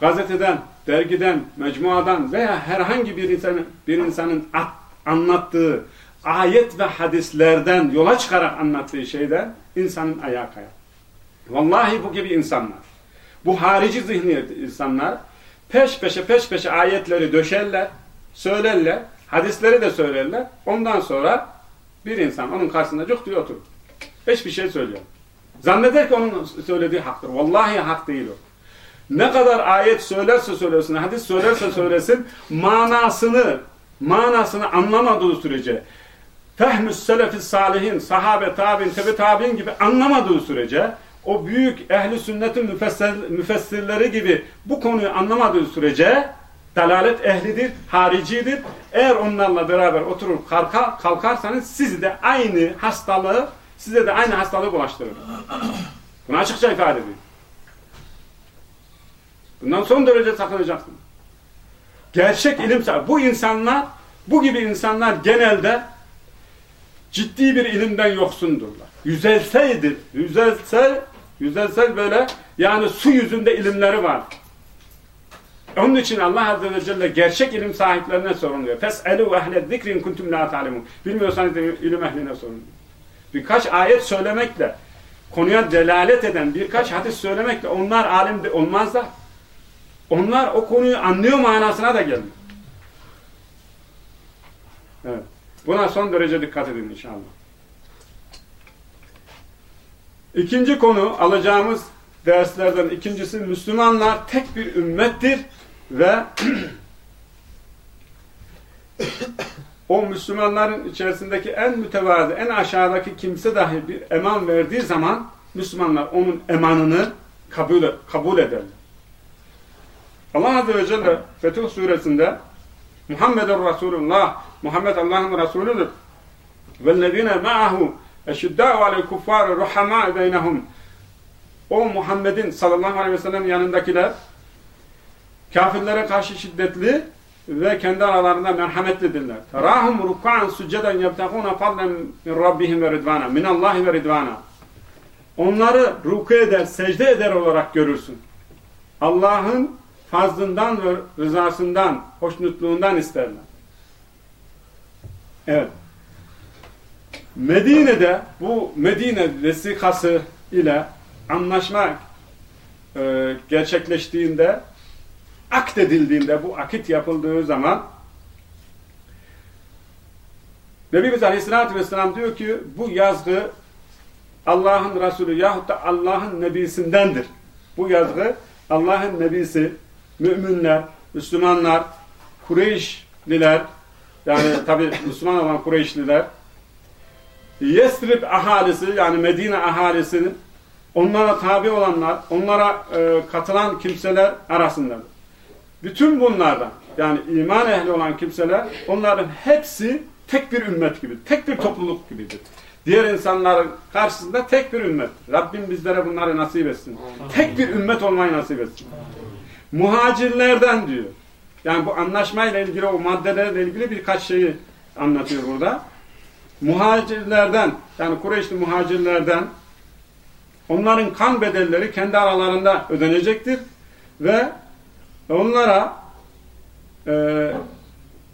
S1: gazeteden, dergiden, mecmuadan veya herhangi bir insanın, bir insanın at, anlattığı ayet ve hadislerden yola çıkarak anlattığı şeyden insanın ayağı kayar. Vallahi bu gibi insanlar, bu harici zihniyet insanlar peş peşe peş peşe ayetleri döşerler, söylerler, hadisleri de söylerler. Ondan sonra bir insan onun karşısında cuk diye oturur. Hiçbir şey söylüyor. Zanneder ki onun söylediği haktır. Vallahi hak değil o. Ne kadar ayet söylerse söylesin, hadis söylerse söylesin, manasını, manasını anlamadığı sürece, fehmüs selefi salihin, sahabe, tabin, tebe tabin gibi anlamadığı sürece, o büyük ehli sünnetin müfessir, müfessirleri gibi bu konuyu anlamadığı sürece, dalalet ehlidir, haricidir. Eğer onlarla beraber oturup kalka, kalkarsanız siz de aynı hastalığı, size de aynı hastalığı bulaştırır. Bunu açıkça ifade ediyor. Bundan son derece sakınacaksın. Gerçek ilim sahibi. Bu insanlar, bu gibi insanlar genelde ciddi bir ilimden yoksundurlar. Yüzelseydi, yüzelsel, yüzelsel böyle yani su yüzünde ilimleri var. Onun için Allah Azze ve Celle gerçek ilim sahiplerine soruluyor. Fes'elu ehle zikrin kuntum la ta'lemun. Bilmiyorsanız ilim ehline sorun. Birkaç ayet söylemekle, konuya delalet eden birkaç hadis söylemekle onlar alim olmazlar. Onlar o konuyu anlıyor manasına da gelmiyor. Evet. Buna son derece dikkat edin inşallah. İkinci konu alacağımız derslerden ikincisi Müslümanlar tek bir ümmettir ve [clears throat] o Müslümanların içerisindeki en mütevazı, en aşağıdaki kimse dahi bir eman verdiği zaman Müslümanlar onun emanını kabul, kabul ederler. Allah Azze ve Celle Fetih suresinde Muhammeden Resulullah Muhammed Allah'ın Resulüdür. وَالَّذ۪ينَ مَعَهُ اَشُدَّاءُ عَلَى الْكُفَّارِ رُحَمَاءِ بَيْنَهُمْ O Muhammed'in sallallahu aleyhi ve sellem yanındakiler kafirlere karşı şiddetli ve kendi aralarında merhametlidirler. تَرَاهُمْ رُكَّعًا سُجَّدًا يَبْتَغُونَ فَضْلًا مِنْ رَبِّهِمْ وَرِدْوَانًا مِنَ اللّٰهِ وَرِدْوَانًا Onları ruku eder, secde eder olarak görürsün. Allah'ın fazlından ve rızasından, hoşnutluğundan isterler. Evet. Medine'de bu Medine vesikası ile anlaşma e, gerçekleştiğinde akdedildiğinde bu akit yapıldığı zaman Nebimiz Aleyhisselatü Vesselam diyor ki bu yazgı Allah'ın Resulü yahut da Allah'ın Nebisindendir. Bu yazgı Allah'ın Nebisi, müminler, Müslümanlar, Kureyşliler, yani [laughs] tabi Müslüman olan Kureyşliler, Yesrib ahalisi yani Medine ahalisinin onlara tabi olanlar, onlara e, katılan kimseler arasındadır. Bütün bunlardan yani iman ehli olan kimseler onların hepsi tek bir ümmet gibi, tek bir topluluk gibidir. Diğer insanların karşısında tek bir ümmet. Rabbim bizlere bunları nasip etsin. Tek bir ümmet olmayı nasip etsin. Muhacirlerden diyor. Yani bu anlaşmayla ilgili o maddelerle ilgili birkaç şeyi anlatıyor burada. Muhacirlerden yani Kureyşli muhacirlerden onların kan bedelleri kendi aralarında ödenecektir ve onlara e,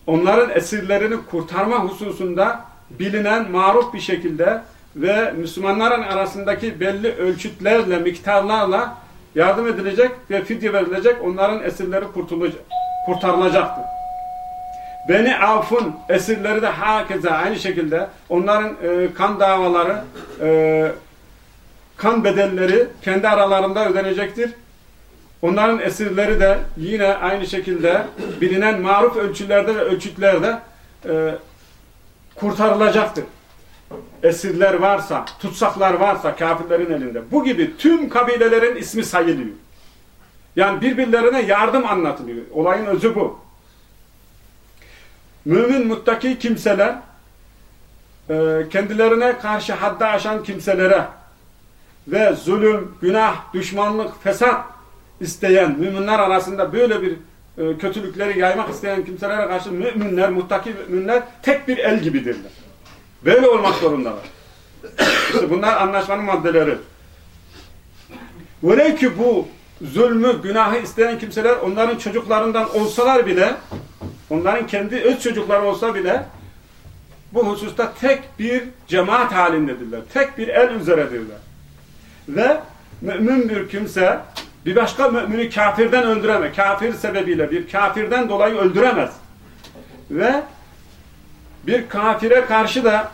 S1: onların esirlerini kurtarma hususunda bilinen maruf bir şekilde ve Müslümanların arasındaki belli ölçütlerle, miktarlarla yardım edilecek ve fidye verilecek, onların esirleri kurtarılacaktır. Beni Avf'un esirleri de hakeza aynı şekilde onların e, kan davaları, e, kan bedelleri kendi aralarında ödenecektir. Onların esirleri de yine aynı şekilde bilinen maruf ölçülerde ve ölçütlerde e, kurtarılacaktır. Esirler varsa, tutsaklar varsa kafirlerin elinde, bu gibi tüm kabilelerin ismi sayılıyor. Yani birbirlerine yardım anlatılıyor. Olayın özü bu. Mümin muttaki kimseler e, kendilerine karşı haddi aşan kimselere ve zulüm, günah, düşmanlık, fesat isteyen müminler arasında böyle bir e, kötülükleri yaymak isteyen kimselere karşı müminler, muttaki müminler tek bir el gibidirler. Böyle olmak zorundalar. [coughs] İşte bunlar anlaşmanın maddeleri. Velev ki bu zulmü, günahı isteyen kimseler onların çocuklarından olsalar bile onların kendi öz çocukları olsa bile bu hususta tek bir cemaat halindedirler. Tek bir el üzeredirler. Ve mümin bir kimse bir başka mümini kafirden öldüremez. Kafir sebebiyle bir kafirden dolayı öldüremez. Ve bir kafire karşı da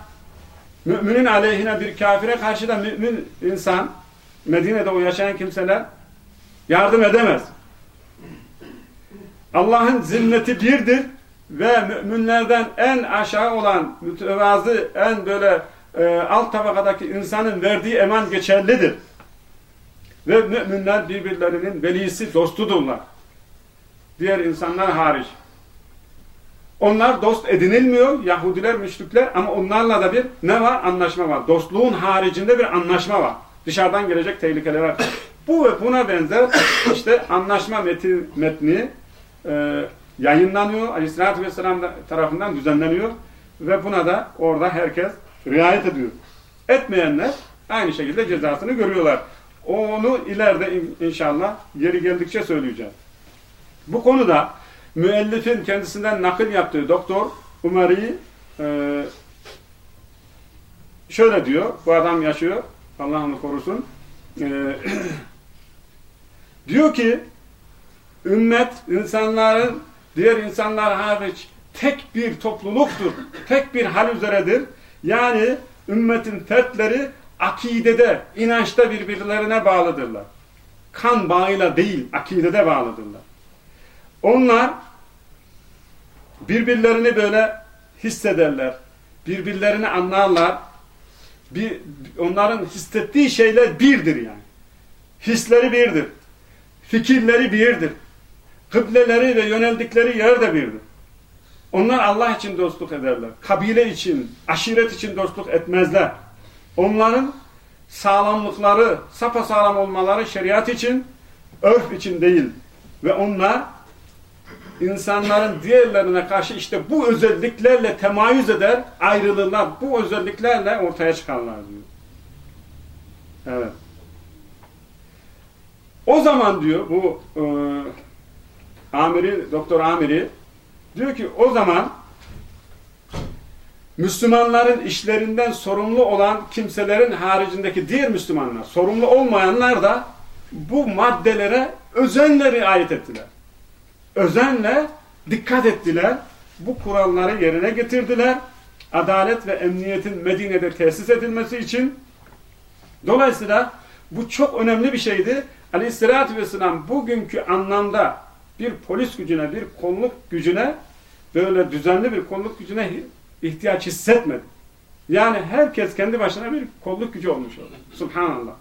S1: müminin aleyhine bir kafire karşı da mümin insan Medine'de o yaşayan kimseler yardım edemez. Allah'ın zinneti birdir ve müminlerden en aşağı olan mütevazı, en böyle e, alt tabakadaki insanın verdiği eman geçerlidir. Ve müminler birbirlerinin velisi, dostudurlar. Diğer insanlar hariç. Onlar dost edinilmiyor, Yahudiler, müşrikler ama onlarla da bir ne var? Anlaşma var. Dostluğun haricinde bir anlaşma var. Dışarıdan gelecek tehlikelere. Bu ve buna benzer işte anlaşma metni, metni e, yayınlanıyor. Aleyhisselatü Vesselam tarafından düzenleniyor. Ve buna da orada herkes riayet ediyor. Etmeyenler aynı şekilde cezasını görüyorlar. Onu ileride inşallah yeri geldikçe söyleyeceğim. Bu konuda müellifin kendisinden nakil yaptığı doktor Umari e, şöyle diyor, bu adam yaşıyor, Allah onu korusun. E, [clears throat] diyor ki, ümmet insanların diğer insanlar hariç tek bir topluluktur, tek bir hal üzeredir. Yani ümmetin fertleri akidede, inançta birbirlerine bağlıdırlar. Kan bağıyla değil, akidede bağlıdırlar. Onlar birbirlerini böyle hissederler. Birbirlerini anlarlar. Bir, onların hissettiği şeyler birdir yani. Hisleri birdir. Fikirleri birdir. Kıbleleri ve yöneldikleri yer de birdir. Onlar Allah için dostluk ederler. Kabile için, aşiret için dostluk etmezler. Onların sağlamlıkları, sapasağlam olmaları şeriat için, örf için değil. Ve onlar insanların diğerlerine karşı işte bu özelliklerle temayüz eder, ayrılırlar. Bu özelliklerle ortaya çıkarlar diyor. Evet. O zaman diyor bu e, amiri, doktor amiri diyor ki o zaman Müslümanların işlerinden sorumlu olan kimselerin haricindeki diğer Müslümanlar, sorumlu olmayanlar da bu maddelere özenle riayet ettiler. Özenle dikkat ettiler. Bu kuralları yerine getirdiler. Adalet ve emniyetin Medine'de tesis edilmesi için. Dolayısıyla bu çok önemli bir şeydi. Aleyhisselatü Vesselam bugünkü anlamda bir polis gücüne, bir kolluk gücüne, böyle düzenli bir kolluk gücüne ihtiyaç hissetmedi. Yani herkes kendi başına bir kolluk gücü olmuş oldu. Subhanallah.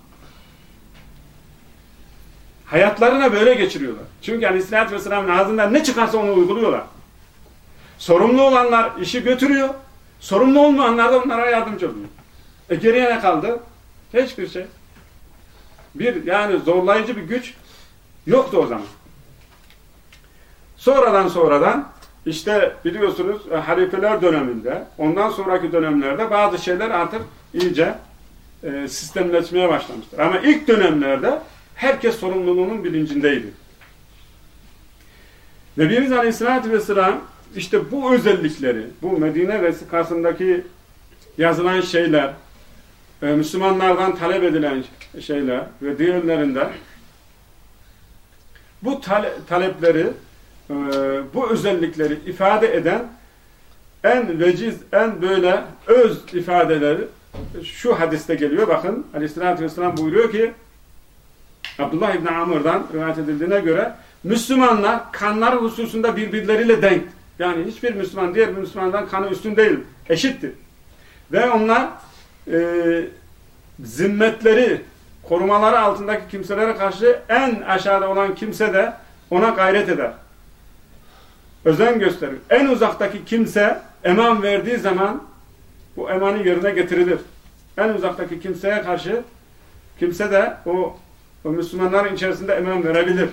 S1: Hayatlarına böyle geçiriyorlar. Çünkü Aleyhisselatü Vesselam'ın ağzından ne çıkarsa onu uyguluyorlar. Sorumlu olanlar işi götürüyor. Sorumlu olmayanlar da onlara yardımcı oluyor. E geriye ne kaldı? Hiçbir şey. Bir yani zorlayıcı bir güç yoktu o zaman. Sonradan sonradan işte biliyorsunuz e, halifeler döneminde, ondan sonraki dönemlerde bazı şeyler artık iyice e, sistemleşmeye başlamıştır. Ama ilk dönemlerde herkes sorumluluğunun bilincindeydi. Nebimiz Aleyhisselatü Vesselam işte bu özellikleri, bu Medine vesikasındaki yazılan şeyler, e, Müslümanlardan talep edilen şeyler ve diğerlerinde bu tale talepleri e, bu özellikleri ifade eden en veciz, en böyle öz ifadeleri şu hadiste geliyor. Bakın aleyhissalatü vesselam buyuruyor ki Abdullah İbni Amr'dan rivayet edildiğine göre Müslümanlar kanları hususunda birbirleriyle denk. Yani hiçbir Müslüman diğer bir Müslümandan kanı üstün değil. Eşittir. Ve onlar e, zimmetleri, korumaları altındaki kimselere karşı en aşağıda olan kimse de ona gayret eder. Özen gösterir. En uzaktaki kimse eman verdiği zaman bu emanı yerine getirilir. En uzaktaki kimseye karşı kimse de o, o Müslümanların içerisinde eman verebilir.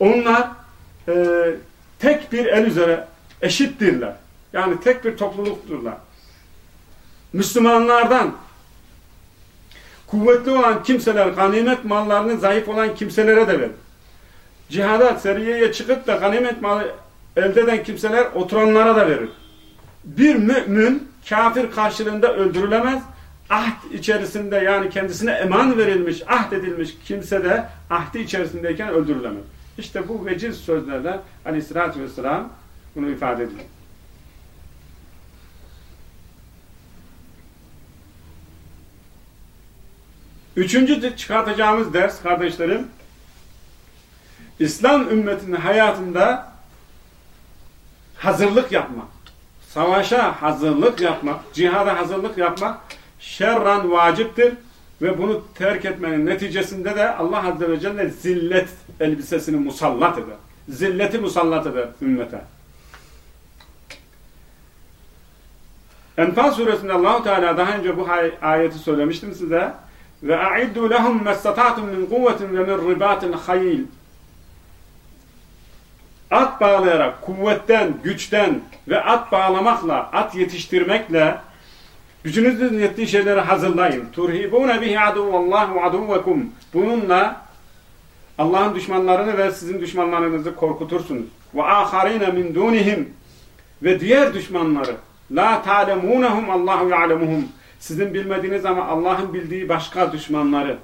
S1: Onlar e, tek bir el üzere eşittirler. Yani tek bir toplulukturlar. Müslümanlardan kuvvetli olan kimseler ganimet mallarını zayıf olan kimselere de verir. Cihada, seriyeye çıkıp da ganimet malı elde eden kimseler oturanlara da verir. Bir mümin kafir karşılığında öldürülemez. Ahd içerisinde yani kendisine eman verilmiş, ahd edilmiş kimse de ahdi içerisindeyken öldürülemez. İşte bu veciz sözlerden aleyhissalatü vesselam bunu ifade ediyor. Üçüncü çıkartacağımız ders kardeşlerim, İslam ümmetinin hayatında hazırlık yapmak, savaşa hazırlık yapmak, cihada hazırlık yapmak şerran vaciptir ve bunu terk etmenin neticesinde de Allah Azze ve Celle zillet elbisesini musallat eder. Zilleti musallat eder ümmete. Enfal suresinde Allahu Teala daha önce bu ayeti söylemiştim size. Ve a'iddu lehum mestata'tum min kuvvetin ve min ribatil hayil. At bağlayarak kuvvetten, güçten ve at bağlamakla, at yetiştirmekle gücünüzün yettiği şeyleri hazırlayın. Turhibune bihi aduvallahu aduvekum. Bununla Allah'ın düşmanlarını ve sizin düşmanlarınızı korkutursunuz. Ve aharine min dunihim ve diğer düşmanları la ta'lemunhum Allahu ya'lemuhum sizin bilmediğiniz ama Allah'ın bildiği başka düşmanları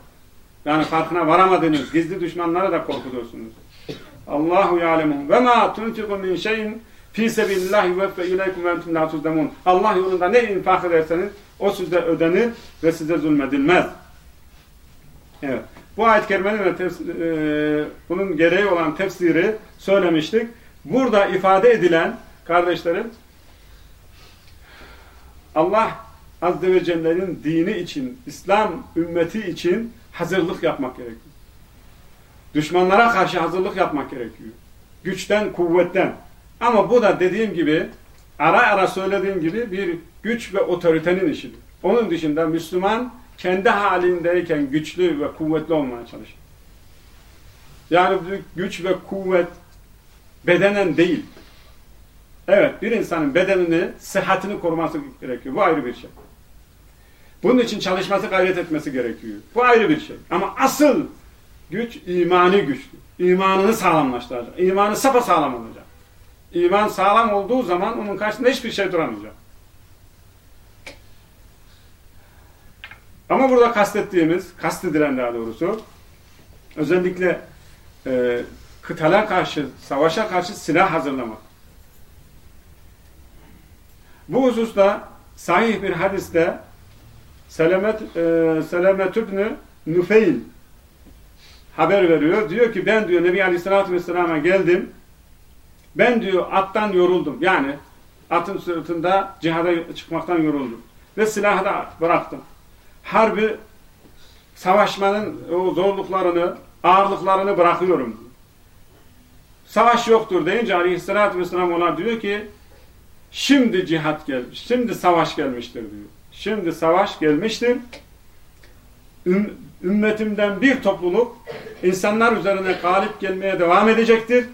S1: yani farkına varamadığınız gizli düşmanları da korkutursunuz. Allahu ya'lemu ve ma tunfiqu min şeyin fi sebilillahi ve fe ileykum ve entum la tuzlemun. Allah yolunda ne infak ederseniz o size ödenir ve size zulmedilmez. Evet. Bu ayet-i kerimenin e, bunun gereği olan tefsiri söylemiştik. Burada ifade edilen kardeşlerim Allah Azze ve Celle'nin dini için, İslam ümmeti için hazırlık yapmak gerekiyor. Düşmanlara karşı hazırlık yapmak gerekiyor. Güçten, kuvvetten. Ama bu da dediğim gibi, ara ara söylediğim gibi bir güç ve otoritenin işidir. Onun dışında Müslüman kendi halindeyken güçlü ve kuvvetli olmaya çalışır. Yani güç ve kuvvet bedenen değil. Evet, bir insanın bedenini, sıhhatini koruması gerekiyor. Bu ayrı bir şey. Bunun için çalışması, gayret etmesi gerekiyor. Bu ayrı bir şey. Ama asıl güç imani güçtür. İmanını sağlamlaştıracak. İmanı sapa sağlam olacak. İman sağlam olduğu zaman onun karşısında hiçbir şey duramayacak. Ama burada kastettiğimiz, kastedilen daha doğrusu, özellikle e, kıtala karşı, savaşa karşı silah hazırlamak. Bu hususta sahih bir hadiste Selamet, e, Selamet İbni Nufeyl haber veriyor. Diyor ki ben diyor Nebi Aleyhisselatü Vesselam'a geldim. Ben diyor attan yoruldum. Yani atın sırtında cihada çıkmaktan yoruldum. Ve silahı da bıraktım. Harbi savaşmanın o zorluklarını, ağırlıklarını bırakıyorum. Savaş yoktur deyince Aleyhisselatü Vesselam ona diyor ki şimdi cihat gelmiş, şimdi savaş gelmiştir diyor. Şimdi savaş gelmiştir. Üm, ümmetimden bir topluluk insanlar üzerine galip gelmeye devam edecektir.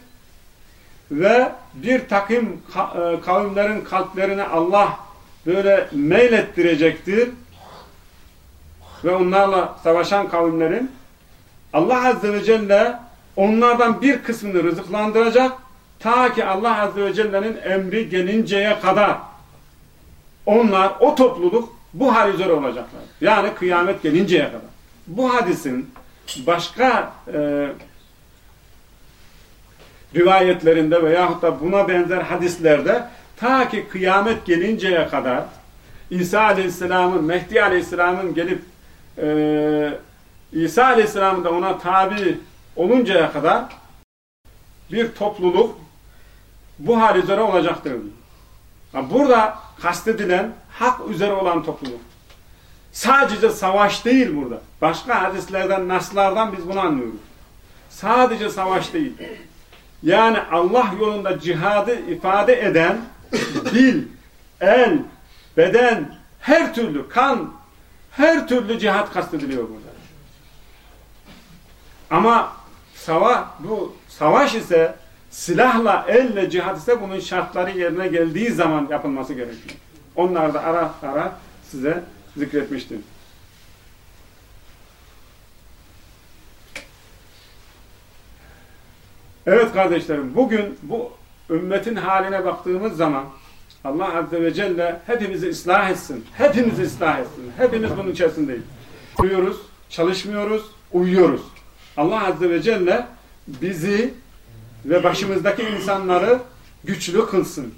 S1: Ve bir takım e, kavimlerin kalplerine Allah böyle meylettirecektir. Ve onlarla savaşan kavimlerin Allah Azze ve Celle onlardan bir kısmını rızıklandıracak ta ki Allah Azze ve Celle'nin emri gelinceye kadar onlar, o topluluk bu hal üzere olacaklar. Yani kıyamet gelinceye kadar. Bu hadisin başka e, rivayetlerinde veyahut da buna benzer hadislerde ta ki kıyamet gelinceye kadar İsa Aleyhisselam'ın, Mehdi Aleyhisselam'ın gelip e, İsa Aleyhisselam'ın da ona tabi oluncaya kadar bir topluluk bu hal üzere olacaktır. Burada kastedilen hak üzere olan topluluk. Sadece savaş değil burada. Başka hadislerden, naslardan biz bunu anlıyoruz. Sadece savaş değil. Yani Allah yolunda cihadı ifade eden dil, el, beden, her türlü kan, her türlü cihat kastediliyor burada. Ama sava, bu savaş ise silahla, elle cihat ise bunun şartları yerine geldiği zaman yapılması gerekiyor. Onlar da ara ara size zikretmiştim. Evet kardeşlerim, bugün bu ümmetin haline baktığımız zaman Allah Azze ve Celle hepimizi ıslah etsin. Hepimizi ıslah etsin. Hepimiz bunun içerisindeyiz. Uyuyoruz, çalışmıyoruz, uyuyoruz. Allah Azze ve Celle bizi ve başımızdaki insanları güçlü kılsın.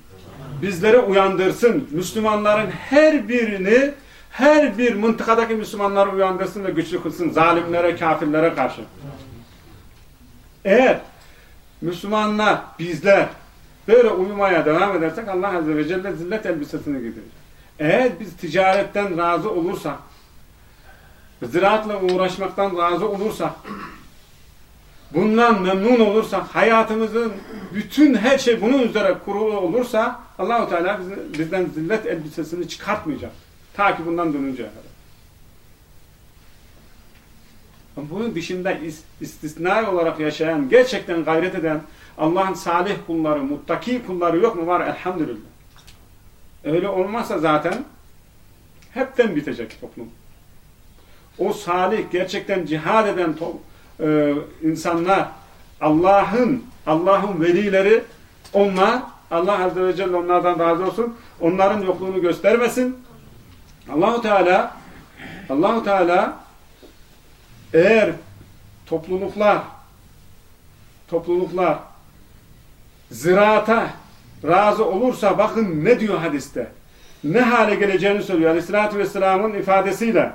S1: Bizleri uyandırsın. Müslümanların her birini, her bir mıntıkadaki Müslümanları uyandırsın ve güçlü kılsın. Zalimlere, kafirlere karşı. Eğer Müslümanlar, bizler böyle uyumaya devam edersek Allah Azze ve Celle zillet elbisesini giydirir. Eğer biz ticaretten razı olursak, ziraatla uğraşmaktan razı olursak, bundan memnun olursak, hayatımızın bütün her şey bunun üzere kurulu olursa Allahu Teala bizden zillet elbisesini çıkartmayacak. Ta ki bundan dönünceye kadar. Bunun dışında istisna olarak yaşayan, gerçekten gayret eden Allah'ın salih kulları, muttaki kulları yok mu? Var elhamdülillah. Öyle olmazsa zaten hepten bitecek toplum. O salih, gerçekten cihad eden e, insanlar, Allah'ın Allah'ın velileri onlar, Allah Azze ve Celle onlardan razı olsun, onların yokluğunu göstermesin. Allahu Teala Allahu Teala eğer topluluklar topluluklar ziraata razı olursa bakın ne diyor hadiste. Ne hale geleceğini söylüyor. Aleyhissalatü Vesselam'ın ifadesiyle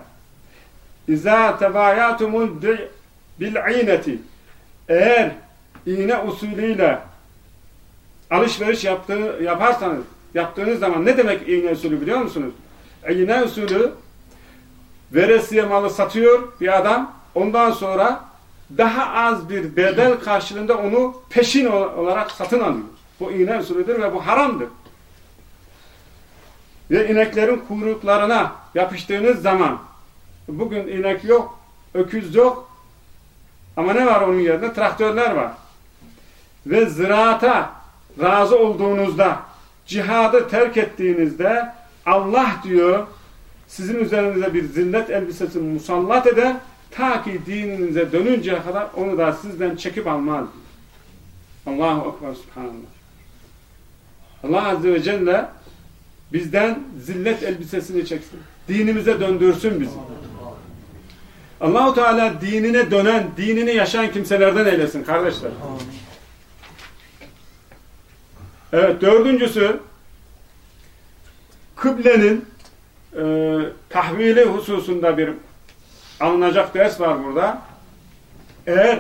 S1: İzâ tebâyâtumul bil'îneti Eğer iğne usulüyle alışveriş yaptığı, yaparsanız yaptığınız zaman ne demek iğne usulü biliyor musunuz? İğne usulü veresiye malı satıyor bir adam ondan sonra daha az bir bedel karşılığında onu peşin olarak satın alıyor. Bu iğne usulüdür ve bu haramdır. Ve ineklerin kuyruklarına yapıştığınız zaman bugün inek yok, öküz yok ama ne var onun yerine? Traktörler var. Ve ziraata razı olduğunuzda, cihadı terk ettiğinizde Allah diyor sizin üzerinize bir zillet elbisesi musallat eder Ta ki dininize dönünceye kadar onu da sizden çekip almaz. Allahu Ekber Subhanallah. Allah Azze ve Celle bizden zillet elbisesini çeksin. Dinimize döndürsün bizi. Allahu Teala dinine dönen, dinini yaşayan kimselerden eylesin kardeşler. Evet, dördüncüsü kıblenin e, tahvili hususunda bir alınacak ders var burada. Eğer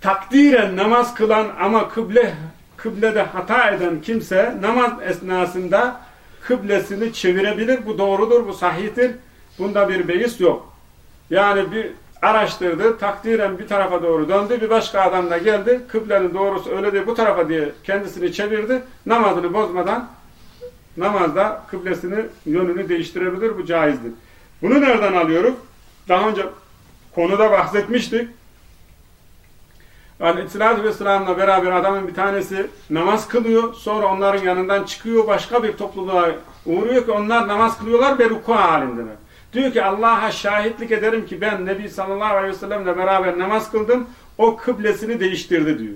S1: takdiren namaz kılan ama kıble kıblede hata eden kimse namaz esnasında kıblesini çevirebilir. Bu doğrudur, bu sahihtir. Bunda bir beis yok. Yani bir araştırdı, takdiren bir tarafa doğru döndü, bir başka adam da geldi, kıblenin doğrusu öyle değil bu tarafa diye kendisini çevirdi, namazını bozmadan namazda kıblesini, yönünü değiştirebilir, bu caizdir. Bunu nereden alıyoruz? Daha önce konuda bahsetmiştik. Aleyhisselatü Vesselam'la beraber adamın bir tanesi namaz kılıyor. Sonra onların yanından çıkıyor. Başka bir topluluğa uğruyor ki onlar namaz kılıyorlar ve ruku halindeler. Diyor ki Allah'a şahitlik ederim ki ben Nebi sallallahu aleyhi ve sellemle beraber namaz kıldım. O kıblesini değiştirdi diyor.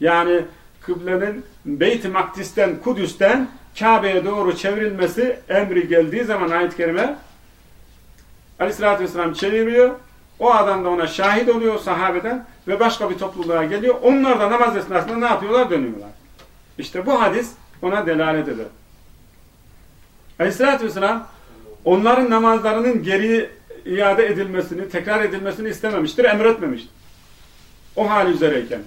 S1: Yani kıblenin Beyt-i Makdis'ten, Kudüs'ten Kabe'ye doğru çevrilmesi emri geldiği zaman ayet-i kerime Aleyhisselatü Vesselam çeviriyor. O adam da ona şahit oluyor sahabeden ve başka bir topluluğa geliyor. Onlar da namaz esnasında ne yapıyorlar? Dönüyorlar. İşte bu hadis ona delalet eder. Aleyhisselatü Vesselam onların namazlarının geri iade edilmesini, tekrar edilmesini istememiştir, emretmemiştir. O hal üzereyken.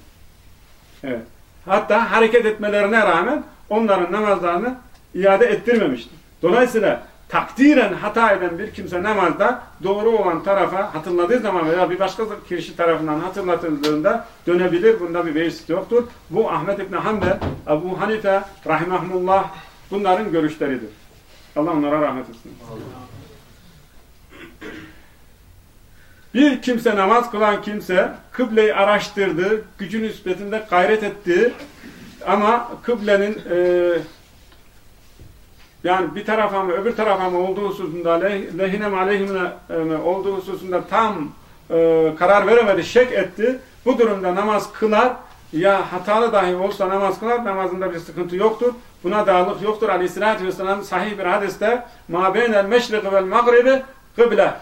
S1: Evet. Hatta hareket etmelerine rağmen onların namazlarını iade ettirmemiştir. Dolayısıyla takdiren hata eden bir kimse namazda doğru olan tarafa hatırladığı zaman veya bir başka kişi tarafından hatırlatıldığında dönebilir. Bunda bir beis yoktur. Bu Ahmet İbni Hanbel, Ebu Hanife, Rahimahumullah bunların görüşleridir. Allah onlara rahmet etsin. Bir kimse namaz kılan kimse kıbleyi araştırdı, gücün nispetinde gayret etti ama kıblenin e, yani bir tarafa mı öbür tarafa mı olduğu hususunda lehine mi aleyhine mi olduğu hususunda tam e, karar veremedi, şek etti. Bu durumda namaz kılar ya hatalı dahi olsa namaz kılar namazında bir sıkıntı yoktur. Buna dağlık yoktur. Aleyhissalatü vesselam sahih bir hadiste beynel meşriki vel magribi kıble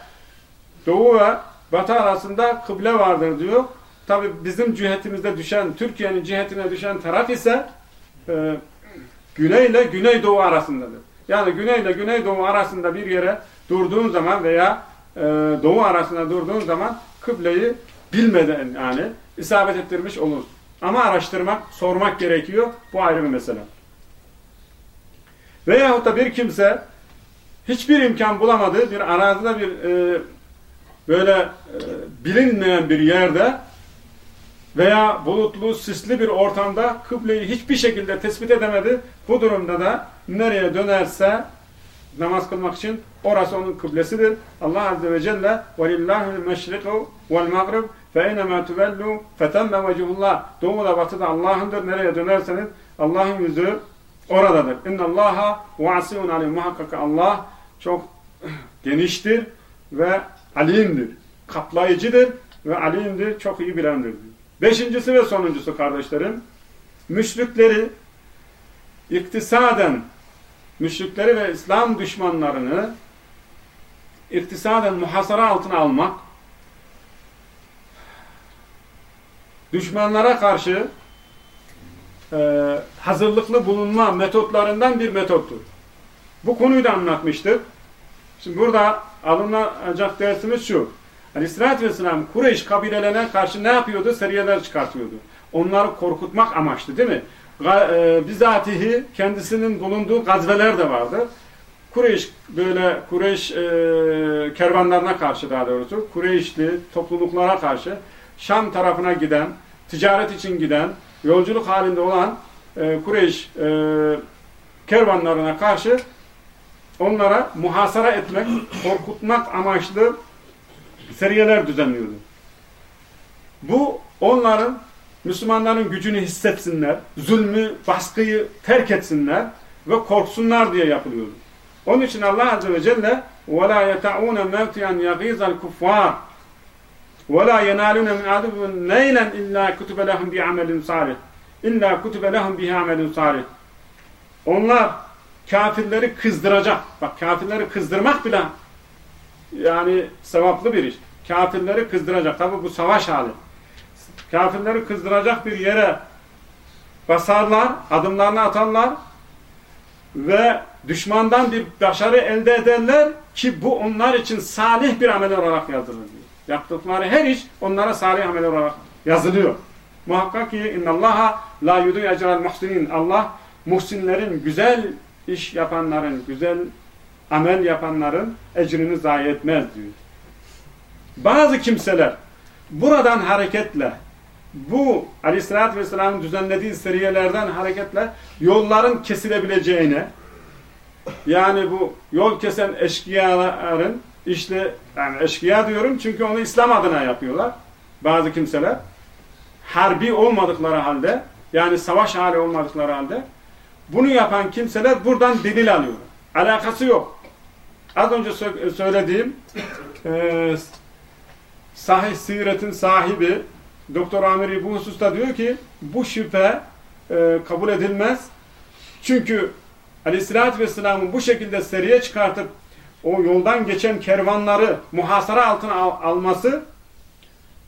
S1: Doğu ve batı arasında kıble vardır diyor. Tabi bizim cihetimizde düşen, Türkiye'nin cihetine düşen taraf ise e, güney ile güneydoğu arasındadır. Yani güney ile güneydoğu arasında bir yere durduğun zaman veya e, doğu arasında durduğun zaman kıbleyi bilmeden yani isabet ettirmiş olursun. Ama araştırmak, sormak gerekiyor. Bu ayrı bir mesele. Veyahut da bir kimse hiçbir imkan bulamadığı bir arazide bir e, böyle e, bilinmeyen bir yerde veya bulutlu, sisli bir ortamda kıbleyi hiçbir şekilde tespit edemedi. Bu durumda da nereye dönerse namaz kılmak için orası onun kıblesidir. Allah Azze ve Celle وَلِلَّهُ الْمَشْرِقُ وَالْمَغْرِبُ فَاَيْنَمَا تُوَلُّوا فَتَمَّ وَجُهُ Doğu da batı da Allah'ındır. Nereye dönerseniz Allah'ın yüzü oradadır. اِنَّ اللّٰهَ وَعَسِيُّنْ عَلِيمُ Muhakkak Allah çok geniştir ve alimdir. Kaplayıcıdır ve alimdir. Çok iyi bilendir. Beşincisi ve sonuncusu kardeşlerim, müşrikleri iktisaden, müşrikleri ve İslam düşmanlarını iktisaden muhasara altına almak, düşmanlara karşı e, hazırlıklı bulunma metotlarından bir metottur. Bu konuyu da anlatmıştık. Şimdi burada alınacak dersimiz şu. Aleyhisselatü Vesselam Kureyş kabilelerine karşı ne yapıyordu? Seriyeler çıkartıyordu. Onları korkutmak amaçlı değil mi? E, bizatihi kendisinin bulunduğu gazveler de vardı. Kureyş böyle Kureyş e, kervanlarına karşı daha doğrusu Kureyşli topluluklara karşı Şam tarafına giden, ticaret için giden, yolculuk halinde olan e, Kureyş e, kervanlarına karşı onlara muhasara etmek, korkutmak amaçlı seriyeler düzenliyordu. Bu onların Müslümanların gücünü hissetsinler, zulmü, baskıyı terk etsinler ve korksunlar diye yapılıyordu. Onun için Allah Azze ve Celle وَلَا يَتَعُونَ مَوْتِيًا يَغِيزَ الْكُفَّارِ وَلَا يَنَالُونَ مِنْ عَدُبٍ نَيْلًا اِلَّا كُتُبَ لَهُمْ بِعَمَلٍ صَالِحٍ اِلَّا كُتُبَ لَهُمْ بِعَمَلٍ صَالِحٍ Onlar kafirleri kızdıracak. Bak kafirleri kızdırmak bile yani sevaplı bir iş. Kafirleri kızdıracak. Tabi bu savaş hali. Kafirleri kızdıracak bir yere basarlar, adımlarını atarlar ve düşmandan bir başarı elde ederler ki bu onlar için salih bir amel olarak yazılır. Yaptıkları her iş onlara salih amel olarak yazılıyor. Muhakkak ki innallaha la yudu ecrel muhsinin. Allah muhsinlerin, güzel iş yapanların, güzel amel yapanların ecrini zayi etmez diyor. Bazı kimseler buradan hareketle bu aleyhissalatü vesselamın düzenlediği seriyelerden hareketle yolların kesilebileceğine yani bu yol kesen eşkıyaların işte yani eşkıya diyorum çünkü onu İslam adına yapıyorlar bazı kimseler harbi olmadıkları halde yani savaş hali olmadıkları halde bunu yapan kimseler buradan delil alıyor. Alakası yok. Az önce söylediğim e, sahih siretin sahibi Doktor Amiri bu hususta diyor ki bu şüphe e, kabul edilmez. Çünkü Aleyhisselatü Vesselam'ın bu şekilde seriye çıkartıp o yoldan geçen kervanları muhasara altına al alması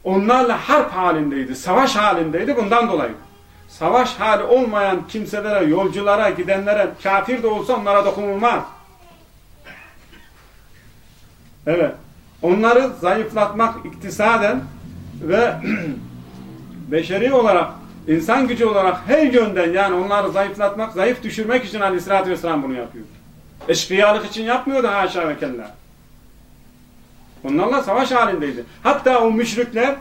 S1: onlarla harp halindeydi, savaş halindeydi bundan dolayı. Savaş hali olmayan kimselere, yolculara, gidenlere, kafir de olsa onlara dokunulmaz. Evet. Onları zayıflatmak iktisaden ve [clears throat] beşeri olarak insan gücü olarak her yönden yani onları zayıflatmak, zayıf düşürmek için aleyhissalatü vesselam bunu yapıyor. Eşkıyalık için yapmıyordu haşa ve kella. Onlarla savaş halindeydi. Hatta o müşrikler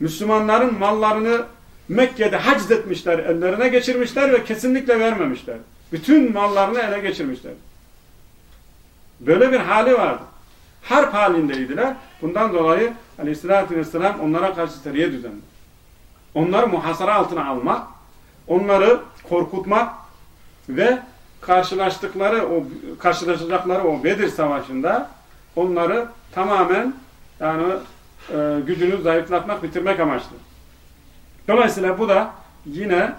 S1: Müslümanların mallarını Mekke'de haciz etmişler, ellerine geçirmişler ve kesinlikle vermemişler. Bütün mallarını ele geçirmişler. Böyle bir hali vardı. Harp halindeydiler. Bundan dolayı aleyhissalatü vesselam onlara karşı seriye düzenledi. Onları muhasara altına almak, onları korkutmak ve karşılaştıkları o karşılaşacakları o Bedir Savaşı'nda onları tamamen yani e, gücünü zayıflatmak, bitirmek amaçlı. Dolayısıyla bu da yine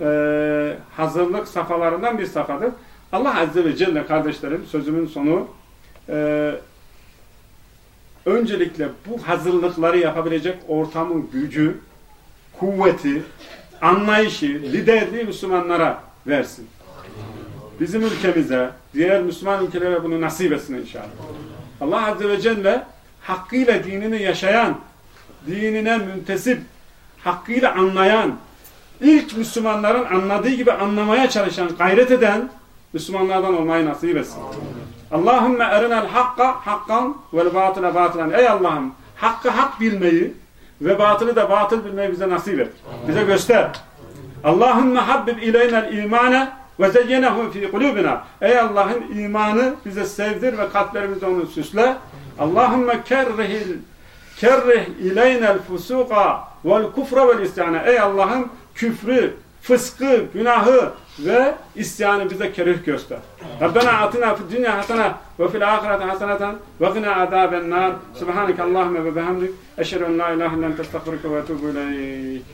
S1: e, hazırlık safhalarından bir safhadır. Allah Azze ve Celle kardeşlerim sözümün sonu e, öncelikle bu hazırlıkları yapabilecek ortamın gücü, kuvveti, anlayışı, liderliği Müslümanlara versin. Bizim ülkemize, diğer Müslüman ülkelere bunu nasip etsin inşallah. Allah Azze ve Celle hakkıyla dinini yaşayan, dinine müntesip, hakkıyla anlayan, ilk Müslümanların anladığı gibi anlamaya çalışan, gayret eden Müslümanlardan olmayı nasip etsin. Allahümme erinel hakka hakkan vel batıle batılan. Ey Allah'ım hakkı hak bilmeyi ve batılı da batıl bilmeyi bize nasip et. Bize göster. Allahümme habbib ileynel imane ve zeyyenehu fi kulubina. Ey Allah'ım imanı bize sevdir ve kalplerimizde onu süsle. Allahümme kerrihil kerrih ileynel fusuka vel kufra vel isyane. Ey Allah'ım küfrü, fıskı, günahı ve isyanı bize kerih göster. Rabbena atina fid dünya hasene ve fil ahireti haseneten ve gina azaben nar. Subhaneke Allahümme ve bihamdik. Eşhedü en la ilahe illen testağfiruke ve etubu ileyk.